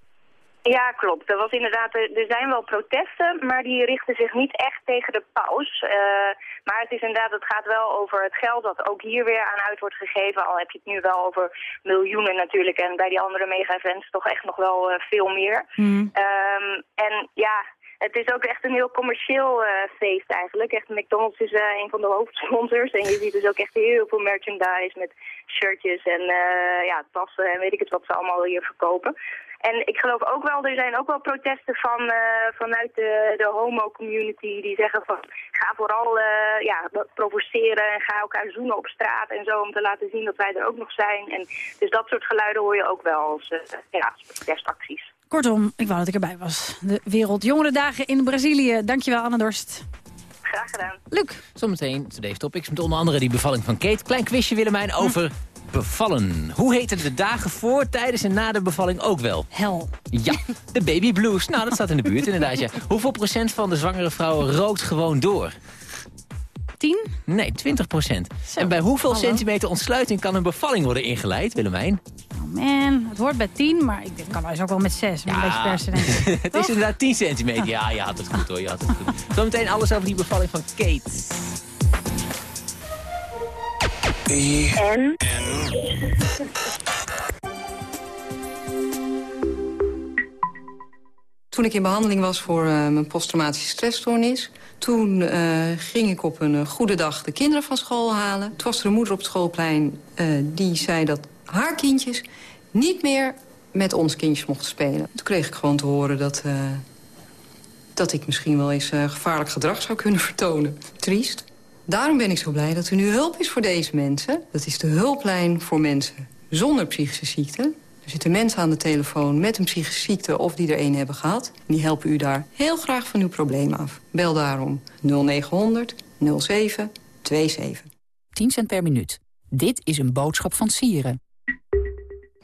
Ja, klopt. Er, was inderdaad, er er zijn wel protesten, maar die richten zich niet echt tegen de paus. Eh, maar het is inderdaad, het gaat wel over het geld dat ook hier weer aan uit wordt gegeven. Al heb je het nu wel over miljoenen natuurlijk. En bij die andere mega-events toch echt nog wel eh, veel meer. Ehm, en ja, het is ook echt een heel commercieel eh, feest eigenlijk. Echt, McDonald's is eh, een van de hoofdsponsors. En je ziet dus ook echt heel veel merchandise met shirtjes en eh, ja, tassen en weet ik het wat ze allemaal hier verkopen. En ik geloof ook wel, er zijn ook wel protesten van, vanuit de, de homo-community die zeggen van ga vooral ja, provoceren en ga elkaar zoenen op straat en zo om te laten zien dat wij er ook nog zijn. En dus dat soort geluiden hoor je ook wel als, ja, als protestacties.
Kortom, ik wou dat ik erbij was. De Wereldjongerendagen in Brazilië. Dankjewel, Anne Dorst.
Graag gedaan.
Luc.
Zometeen Today's Topics met onder andere die bevalling van Kate. Klein quizje Willemijn over bevallen. Hoe heten de dagen voor, tijdens en na de bevalling ook wel?
Hel.
Ja, de baby blues. Nou, dat staat in de buurt inderdaad. Ja. Hoeveel procent van de zwangere vrouwen rookt gewoon door?
10?
Nee, 20 procent. En bij hoeveel
hallo.
centimeter ontsluiting kan een bevalling worden ingeleid, Willemijn?
Oh man, het hoort bij 10, maar ik dit kan dus ook wel met 6. Met een beetje persen. denk ik.
het is inderdaad 10 centimeter. Ja, je had het goed hoor. Je had het goed. Zometeen alles over die bevalling van Kate.
En?
Toen ik in behandeling was voor eh, mijn posttraumatische stressstoornis... toen eh, ging ik op een eh, goede dag de kinderen van school halen. Toen was er een moeder op het schoolplein eh, die zei dat haar kindjes... niet meer met ons kindjes mochten spelen. Toen kreeg ik gewoon te horen dat, eh, dat ik misschien wel eens eh, gevaarlijk gedrag zou kunnen vertonen. Triest. Daarom ben ik zo blij dat er nu hulp is voor deze mensen. Dat is de hulplijn voor mensen zonder psychische ziekte. Er zitten mensen aan de telefoon met een psychische ziekte of die er een hebben gehad. Die helpen u daar heel graag van uw probleem af. Bel daarom 0900 0727.
10 cent per minuut. Dit is een boodschap van Sieren.